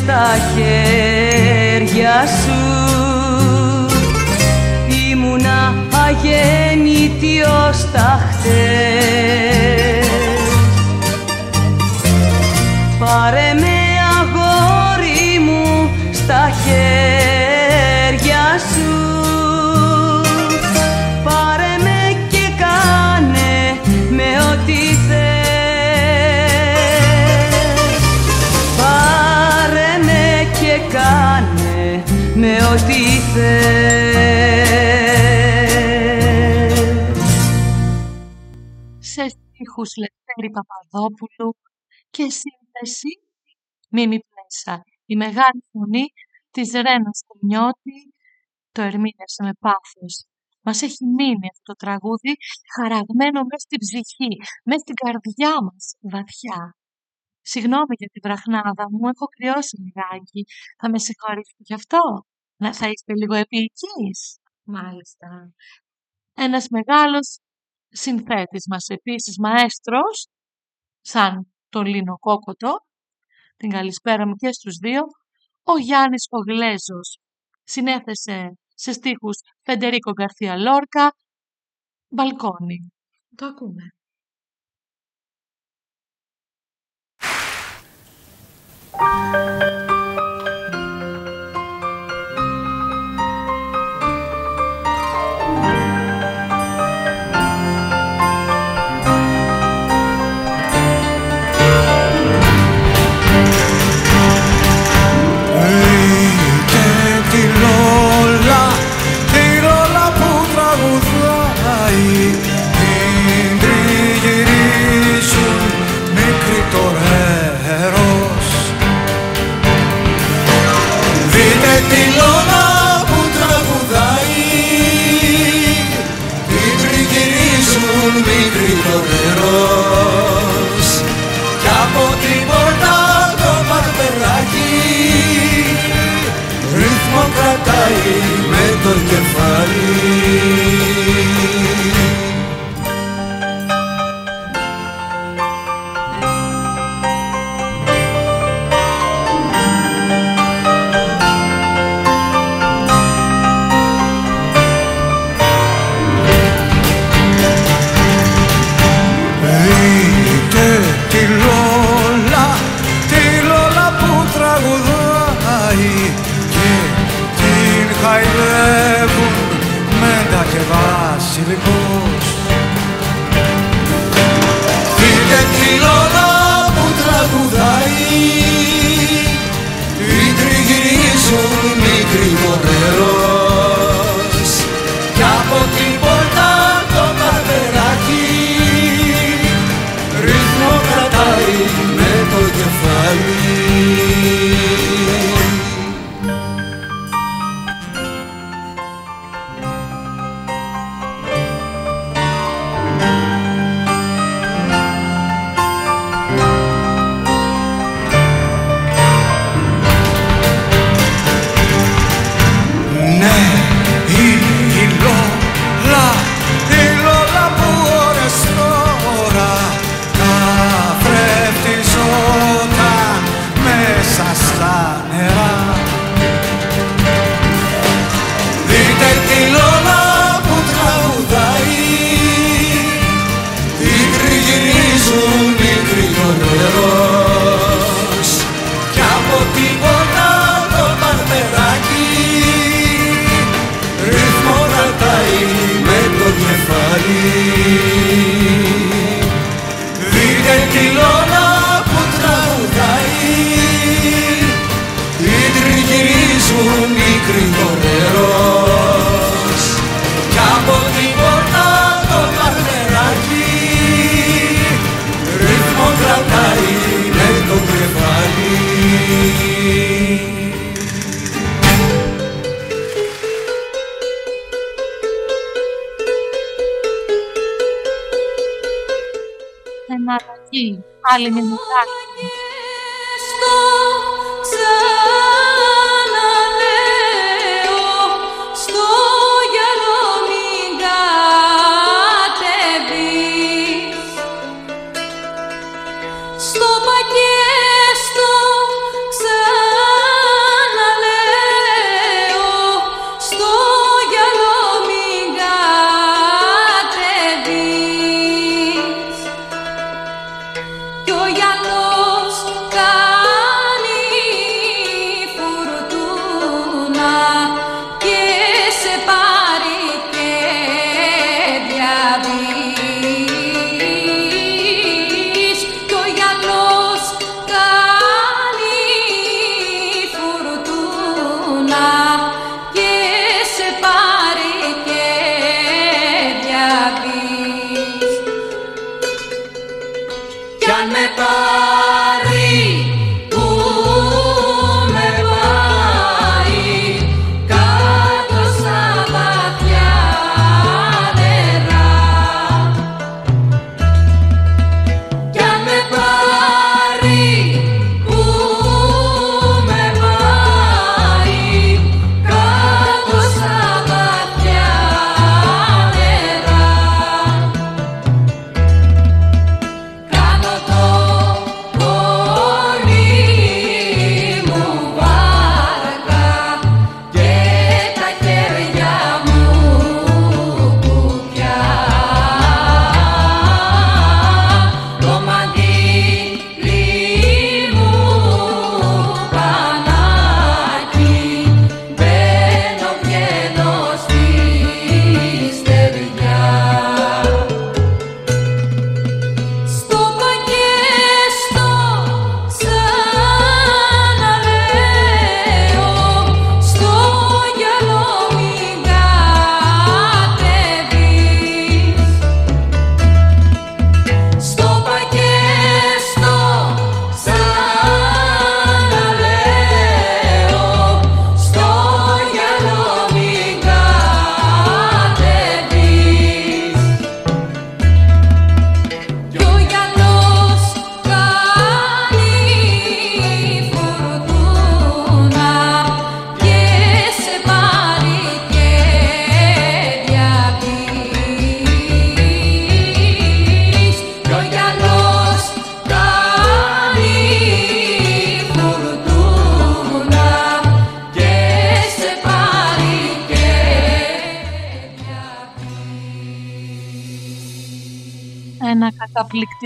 στα χέρια σου. Ήμουνα αγέννητη ως τα χτες. Πάρε με σε στίχους Λευτέρη Παπαδόπουλου και σύνθεση Μίμη Πλέσα. Η μεγάλη φωνή της Ρένας Στενιώτη το ερμήνευσε με πάθος. Μας έχει μείνει αυτό το τραγούδι χαραγμένο μέσα στην ψυχή, μέσα στην καρδιά μας, βαθιά. Συγγνώμη για τη βραχνάδα μου, έχω κρυώσει λιγάκι. Θα με συγχωρήσετε γι' αυτό; Να θα είστε λίγο επίοικείς. Μάλιστα. Ένας μεγάλος συνθέτης μας επίσης, μαέστρος, σαν το Λίνο Κόκοτο, την καλησπέρα μου και στους δύο, ο Γιάννης Φογλέζος. Συνέθεσε σε στίχους Φεντερίκο Γκαρθία Λόρκα, Μπαλκόνι. Το ακούμε. Και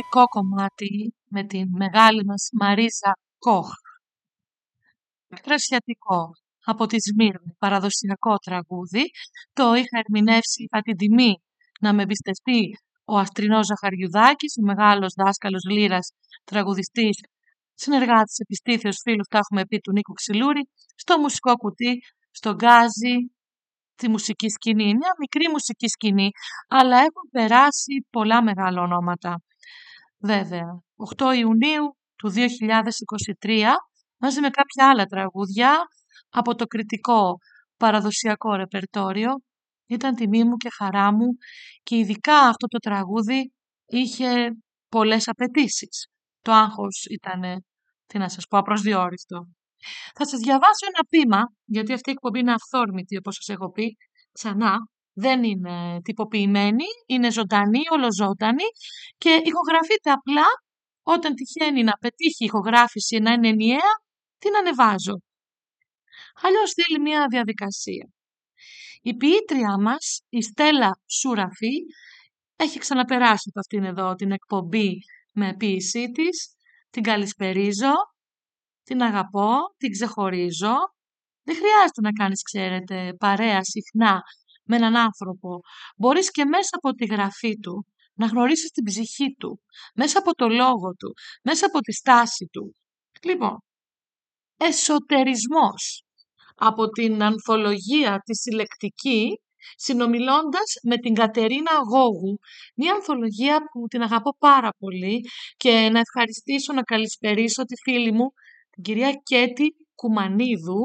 καταπληκτικό κομμάτι με την μεγάλη μας Μαρίζα Κόχ. Κρασιατικό από τη Σμύρνη, παραδοσιακό τραγούδι. Το είχα ερμηνεύσει, είχα την τιμή να με εμπιστευτεί ο Αστρινός Ζαχαριουδάκης, ο μεγάλος δάσκαλος λύρας, τραγουδιστής, συνεργάτης επιστήθεως φίλου, τα έχουμε πει του Νίκου Ξυλούρη, στο μουσικό κουτί, στο γκάζι, τη μουσική σκηνή. Μια μικρή μουσική σκηνή, αλλά έχουν περάσει πολλά μεγάλα ονόματα. Βέβαια, 8 Ιουνίου του 2023, μαζί με κάποια άλλα τραγούδια από το κριτικό παραδοσιακό ρεπερτόριο, ήταν τιμή μου και χαρά μου και ειδικά αυτό το τραγούδι είχε πολλές απαιτήσεις. Το άγχος ήταν, τι να σας πω, απροσδιόριστο. Θα σας διαβάσω ένα πείμα, γιατί αυτή η εκπομπή είναι αυθόρμητη, όπως σας έχω πει, ξανά. Δεν είναι τυποποιημένη, είναι ζωντανή, ολοζώντανη και ηχογραφείται απλά όταν τυχαίνει να πετύχει η ηχογράφηση να είναι ενιαία, την ανεβάζω. Αλλιώς θέλει μια διαδικασία. Η ποιήτρια μας, η Στέλλα Σουραφή, έχει ξαναπεράσει από αυτήν εδώ την εκπομπή με ποίησή της. Την καλησπερίζω, την αγαπώ, την ξεχωρίζω. Δεν χρειάζεται να κάνεις, ξέρετε, παρέα συχνά με έναν άνθρωπο. Μπορείς και μέσα από τη γραφή του να γνωρίσεις την ψυχή του, μέσα από το λόγο του, μέσα από τη στάση του. Λοιπόν, εσωτερισμός από την ανθολογία τη συλλεκτική συνομιλώντας με την Κατερίνα Γόγου, μια ανθολογία που την αγαπώ πάρα πολύ και να ευχαριστήσω, να καλησπερίσω τη φίλη μου, την κυρία Κέτη Κουμανίδου,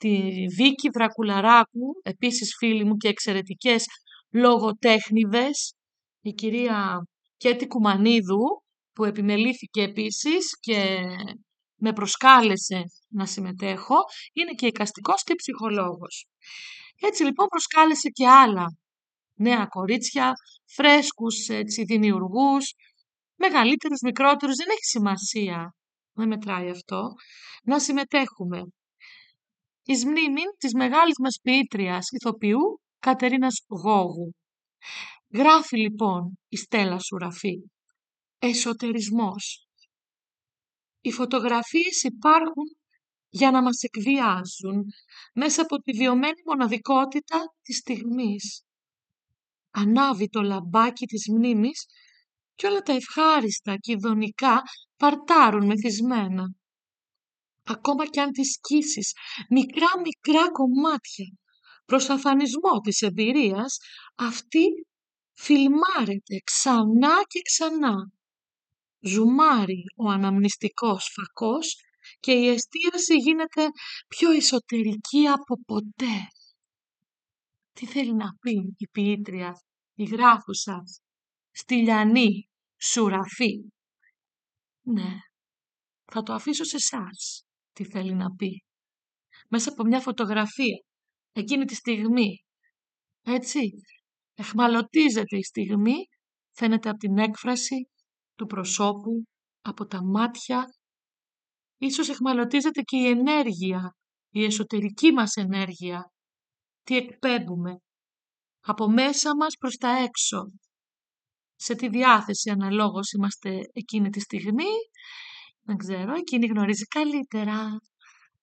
τη Βίκη Δρακουλαράκου, επίσης φίλη μου και εξαιρετικές λογοτέχνηδες, η κυρία Κέτη Κουμανίδου, που επιμελήθηκε επίσης και με προσκάλεσε να συμμετέχω, είναι και εικαστικός και ψυχολόγος. Έτσι λοιπόν προσκάλεσε και άλλα νέα κορίτσια, φρέσκους έτσι, δημιουργούς, μεγαλύτερους, μικρότερους, δεν έχει σημασία, δεν μετράει αυτό, να συμμετέχουμε. Εις μνήμη της μεγάλης μας ποιήτριας ηθοποιού Κατερίνας Γόγου. Γράφει λοιπόν η Στέλλα Σουραφή. Εσωτερισμός. Οι φωτογραφίες υπάρχουν για να μας εκβιάζουν μέσα από τη βιωμένη μοναδικότητα της στιγμής. Ανάβει το λαμπάκι της μνήμης και όλα τα ευχάριστα και ειδονικά παρτάρουν μεθυσμένα. Ακόμα κι αν τις σκίσεις μικρά μικρά κομμάτια προς αφανισμό της εμπειρίας, αυτή φιλμάρεται ξανά και ξανά. Ζουμάρει ο αναμνηστικός φακός και η εστίαση γίνεται πιο εσωτερική από ποτέ. Τι θέλει να πει η ποιήτρια, η γράφουσα, στυλιανή, σουραφή; Ναι, θα το αφήσω σε εσάς τι θέλει να πει. Μέσα από μια φωτογραφία, εκείνη τη στιγμή. Έτσι, εχμαλωτίζεται η στιγμή, φαίνεται από την έκφραση του προσώπου, από τα μάτια Ίσως εχμαλωτίζεται και η ενέργεια, η εσωτερική μας ενέργεια. Τι εκπέμπουμε. Από μέσα μας προς τα έξω. Σε τι διάθεση αναλόγως είμαστε εκείνη τη στιγμή. Δεν ξέρω, εκείνη γνωρίζει καλύτερα.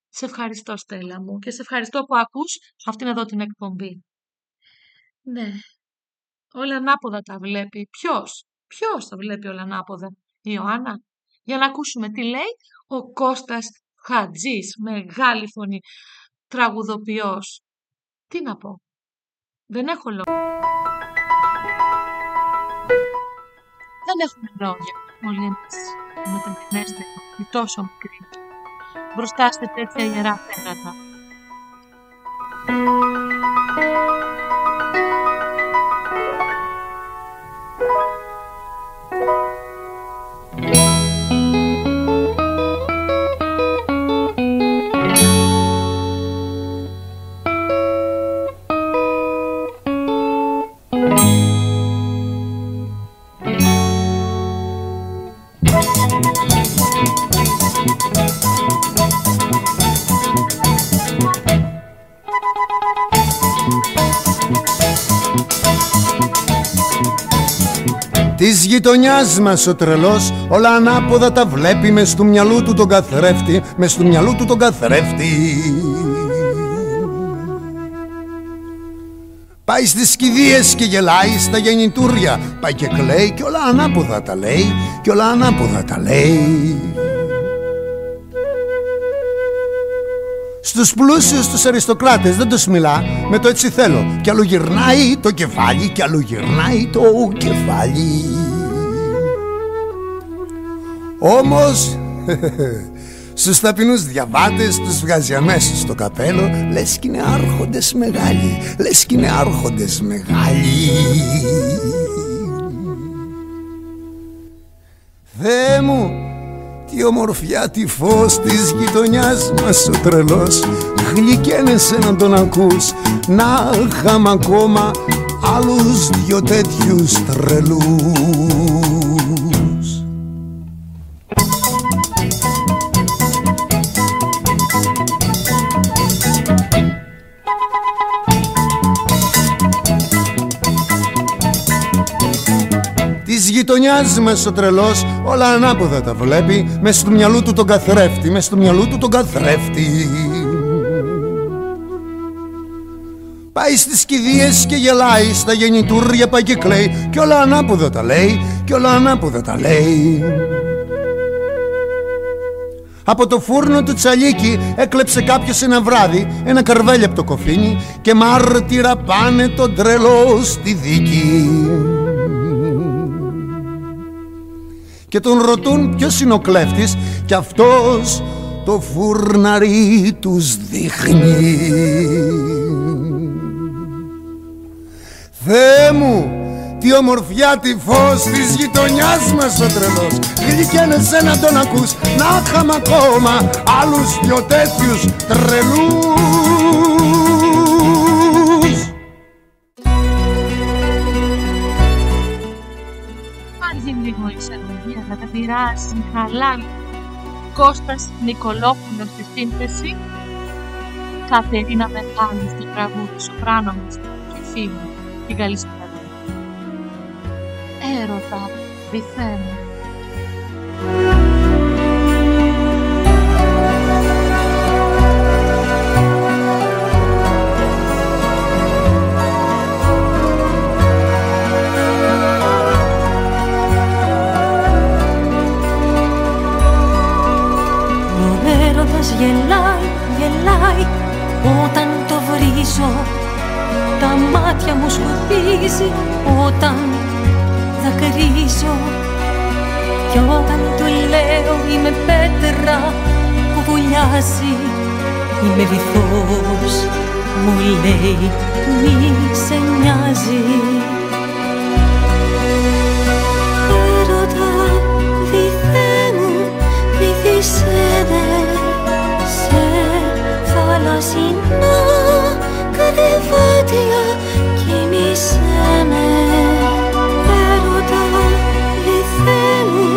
Σε ευχαριστώ Στέλλα μου και σε ευχαριστώ που ακούς αυτήν εδώ την εκπομπή. Ναι, όλα ανάποδα τα βλέπει. Ποιος, ποιος τα βλέπει όλα ανάποδα; Η Ιωάννα; Για να ακούσουμε τι λέει ο Κώστας Χατζής, μεγάλη φωνή, τραγουδοποιός. Τι να πω, δεν έχω λόγια. Δεν έχουμε λόγια όλοι εμείς με τον Πνεύστεκο, η τόσο μικρή, μπροστά σε τέτοια ιερά θέματα. Της γειτονιάς μας ο τρελός όλα ανάποδα τα βλέπει μες του μυαλού του τον καθρέφτη μες του μυαλού του τον καθρέφτη. Πάει στις κηδείες και γελάει στα γεννητούρια Πάει και κλαίει και όλα ανάποδα τα λέει Και όλα ανάποδα τα λέει. Στους πλούσιους τους αριστοκράτες δεν τους μιλά με το έτσι θέλω Κι αλλού γυρνάει το κεφάλι κι αλλού γυρνάει το κεφάλι Όμως Στους ταπεινούς διαβάτες τους βγάζει αμέσως το καπέλο Λες κι είναι άρχοντες μεγάλοι Λες κι είναι άρχοντες μεγάλοι. Θεέ μου τι ομορφιά τη φως της γειτονιάς μας ο τρελός. Γλυκένεσαι να τον ακούς Να είχαμε ακόμα άλλους δυο τέτοιους τρελούς γειτονιάς μες ο τρελός όλα ανάποδα τα βλέπει μες του μυαλού του τον καθρέφτη μες του μυαλού του τον καθρέφτη. Πάει στις κηδείες και γελάει στα γεννητούρια πάει και κλαίει κι όλα ανάποδα τα λέει κι όλα ανάποδα τα λέει. Από το φούρνο του τσαλίκι έκλεψε κάποιος ένα βράδυ ένα καρβέλι από το κοφίνι και μάρτυρα πάνε τον τρελό στη δίκη και τον ρωτούν ποιος είναι ο κλέφτης και αυτός το φουρναρί τους δείχνει. Θεέ μου, τι ομορφιά τη φως της γειτονιάς μας ο τρελός. Γλυκένεσαι να τον ακούς, να είχαμε ακόμα άλλους δυο τέτοιους τρελούς πειράζει, χαλάλη. Κώστας Νικολόπουλος στη σύνθεση, Κατερίνα Μεγάλη στο τραγούδι, σοπράνο μας και φίλη, την καλή Έρωτα, διθένω. Γελάει, γελάει. Όταν το βρίζω Τα μάτια μου σκουπίζει. Όταν δακρύζω Κι όταν του λέω είμαι πέτρα που βουλιάζει Είμαι βυθός μου λέει μη σε νοιάζει Έρωτα διθέ μου βυθίσέ με θαλασσινά κατεβάτια κοιμήσέ με έρωτα λιθέ μου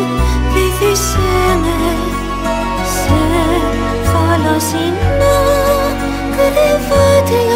βυθίσέ με σε θαλασσινά κατεβάτια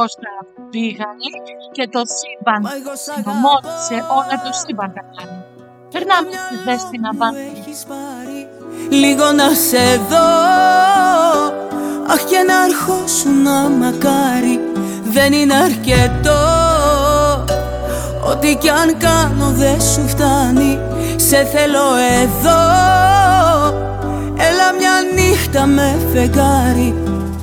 Κώστα και το σύμπαν συνομότησε όλα το σύμπαν τα κάνει. Περνάμε στη δέστη να Λίγο να σε δω. Αχ και να να μακάρι Δεν είναι αρκετό. Ό,τι κι αν κάνω δεν σου φτάνει Σε θέλω εδώ. Έλα μια νύχτα με φεγγάρι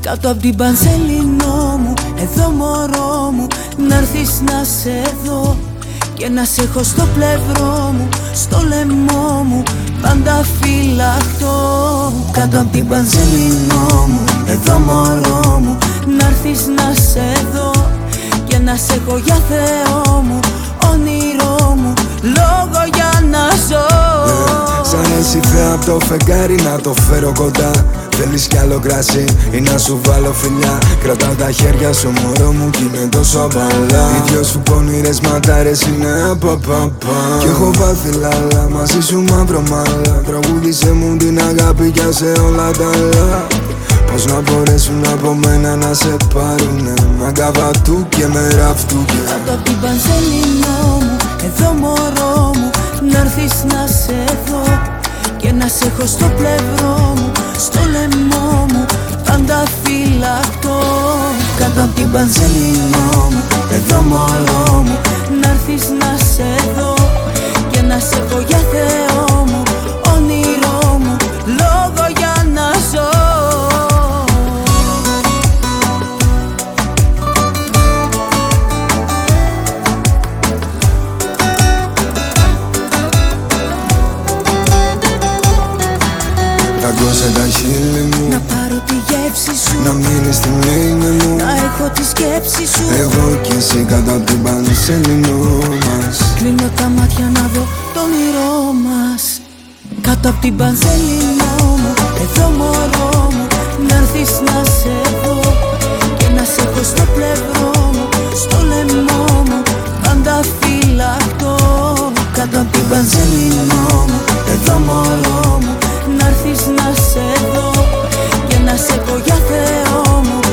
Κάτω από την πανσελινό μου. Εδώ μωρό μου Να'ρθεις να σε δω Και να σε έχω στο πλευρό μου Στο λαιμό μου Πάντα φυλαχτώ Κάτω απ' την πανζελινό μου Εδώ μωρό μου να Να'ρθεις να σε δω Και να σε έχω για Θεό μου Όνειρό μου Λόγο για να ζω. Σαν εσύ θέλω απ' το φεγγάρι να το φέρω κοντά. Θέλεις κι άλλο κρασί ή να σου βάλω φιλιά; Κρατάω τα χέρια σου μωρό μου κι είναι τόσο απαλά Οι δυο σου πονηρές ματάρες είναι απαπαπα Κι έχω πάθει λάλα μαζί σου μαύρο μάλα Τραγούδισε μου την αγάπη για σε όλα τα άλλα Πώς να μπορέσουν από μένα να σε πάρουνε; Μαγκαβα του και με ραφτού και Κάτω απ' την πανσελινό μου, εδώ μωρό μου Να'ρθεις να σε δω. και να σε έχω στο πλευρό μου Στο λαιμό μου, πάντα φυλακτό Κάτω απ' την πανσελινό μου, εδώ μωρό μου. Να'ρθεις να σε δω και να σε έχω για Θεό Δαγκώσε τα χείλη μου. Να πάρω τη γεύση σου. Να μείνεις στη μνήμη μου. Να έχω τη σκέψη σου. Εγώ κι εσύ κάτω απ' την πανσελινό μας. Κλείνω τα μάτια να δω το όνειρό μας. Κάτω απ' την πανσελινό μου. Εδώ μωρό μου. Να'ρθεις να σε δω Και να σε έχω στο πλευρό μου Στο λαιμό μου. Πάντα φυλακτό Κάτω απ' την πανσελινό μου. Εδώ μωρό μου Να'ρθεις να σε δω Και να σε έχω για Θεό μου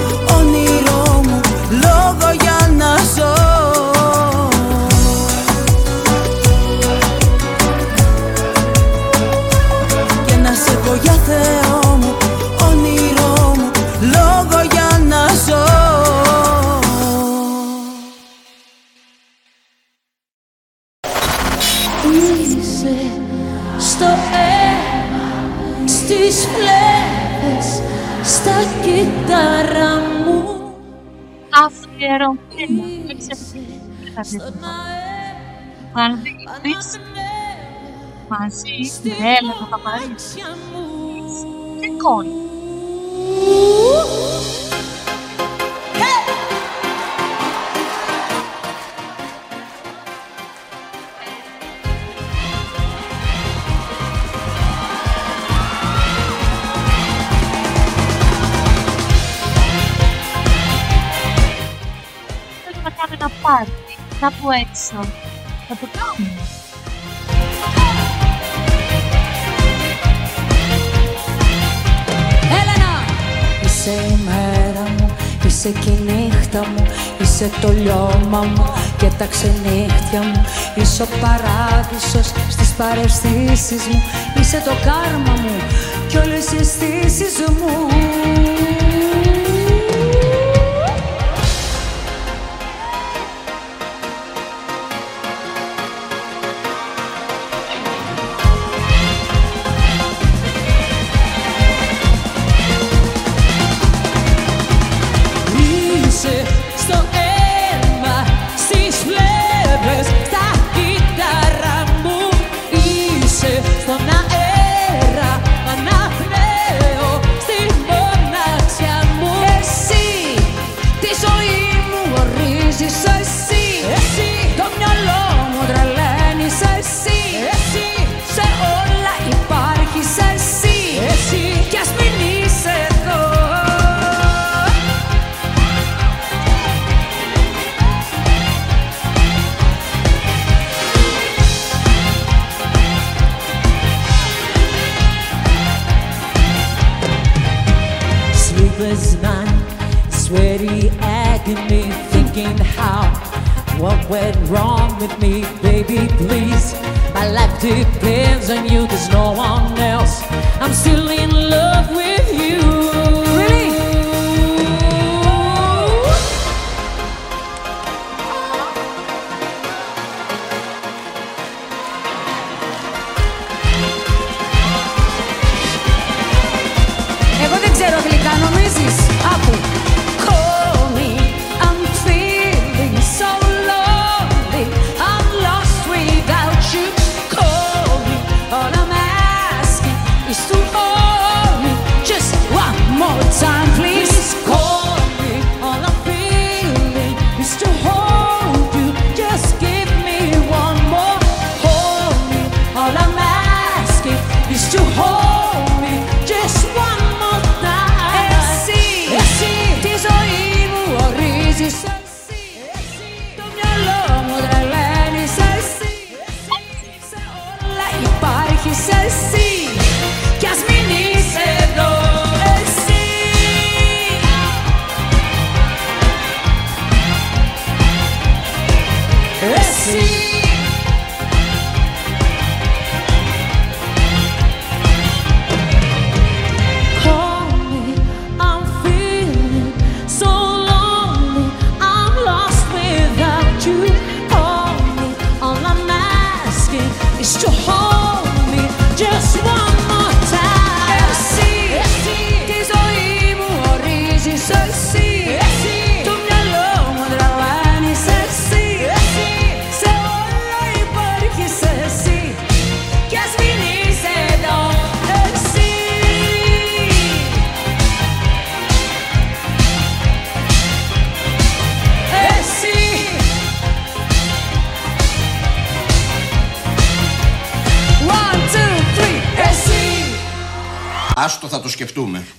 Αφιερωμένα. Δεν ξέρω. Αν διηγηθείς μαζί με Έλενα Παπαρίδη και κόλλη. Θέλω κάπου έξω. Θα το κάνουμε. Έλενα! Είσαι η μέρα μου, είσαι και η νύχτα μου Είσαι το λιώμα μου και τα ξενύχτια μου Είσαι ο παράδεισος στις παρεστήσεις μου Είσαι το κάρμα μου και όλες οι αισθήσεις μου te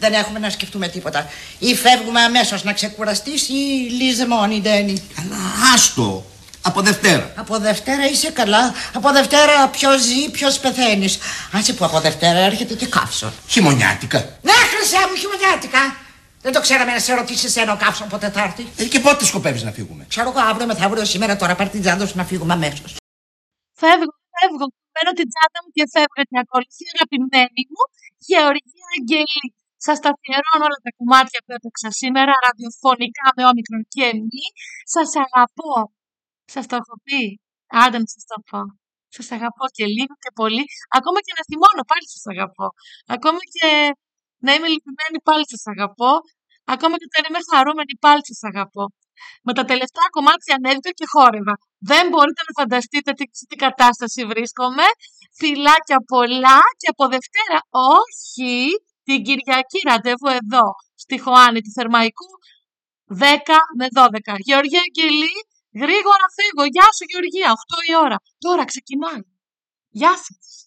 Δεν έχουμε να σκεφτούμε τίποτα. Ή φεύγουμε αμέσως να ξεκουραστείς ή λύζε μόνη, Ντένι. Καλά, άστο. Από Δευτέρα. Από Δευτέρα είσαι καλά. Από Δευτέρα ποιος ζει, ποιος πεθαίνεις. Άσε που από Δευτέρα έρχεται και καύσο. Χειμωνιάτικα. Ναι, χρυσά μου, χειμωνιάτικα. Δεν το ξέραμε να σε ρωτήσει εσένα ο καύσος από Τετάρτη. Ε, και πότε σκοπεύεις να φύγουμε; Ξέρω εγώ αύριο μεθαύριο σήμερα τώρα πάρει την τσάντα σου να φύγουμε αμέσως. Φεύγω, φεύγω. Παίρνω την τσάντα μου και φεύγω και ακολουθεί αγαπημένη μου Γεωργία Αγγελή. Σας τα αφιερώνω όλα τα κομμάτια που έπαιξα σήμερα ραδιοφωνικά με όμικρον και μη. Σας αγαπώ. Σας το έχω πει. Άντε να σας το πω. Σας αγαπώ και λίγο και πολύ. Ακόμα και να θυμώνω πάλι σας αγαπώ. Ακόμα και να είμαι λυπημένη πάλι σας αγαπώ. Ακόμα και όταν είμαι χαρούμενη πάλι σας αγαπώ. Με τα τελευταία κομμάτια ανέβηκα και χόρευα. Δεν μπορείτε να φανταστείτε τι, σε τι κατάσταση βρίσκομαι. Φιλάκια πολλά και από Δευτέρα όχι την Κυριακή ραντεβού εδώ στη Χωάνη του Θερμαϊκού 10 με 12. Γεωργία Αγγελή, γρήγορα φύγω. Γεια σου Γεωργία, 8 η ώρα. Τώρα ξεκινάει. Γεια σας.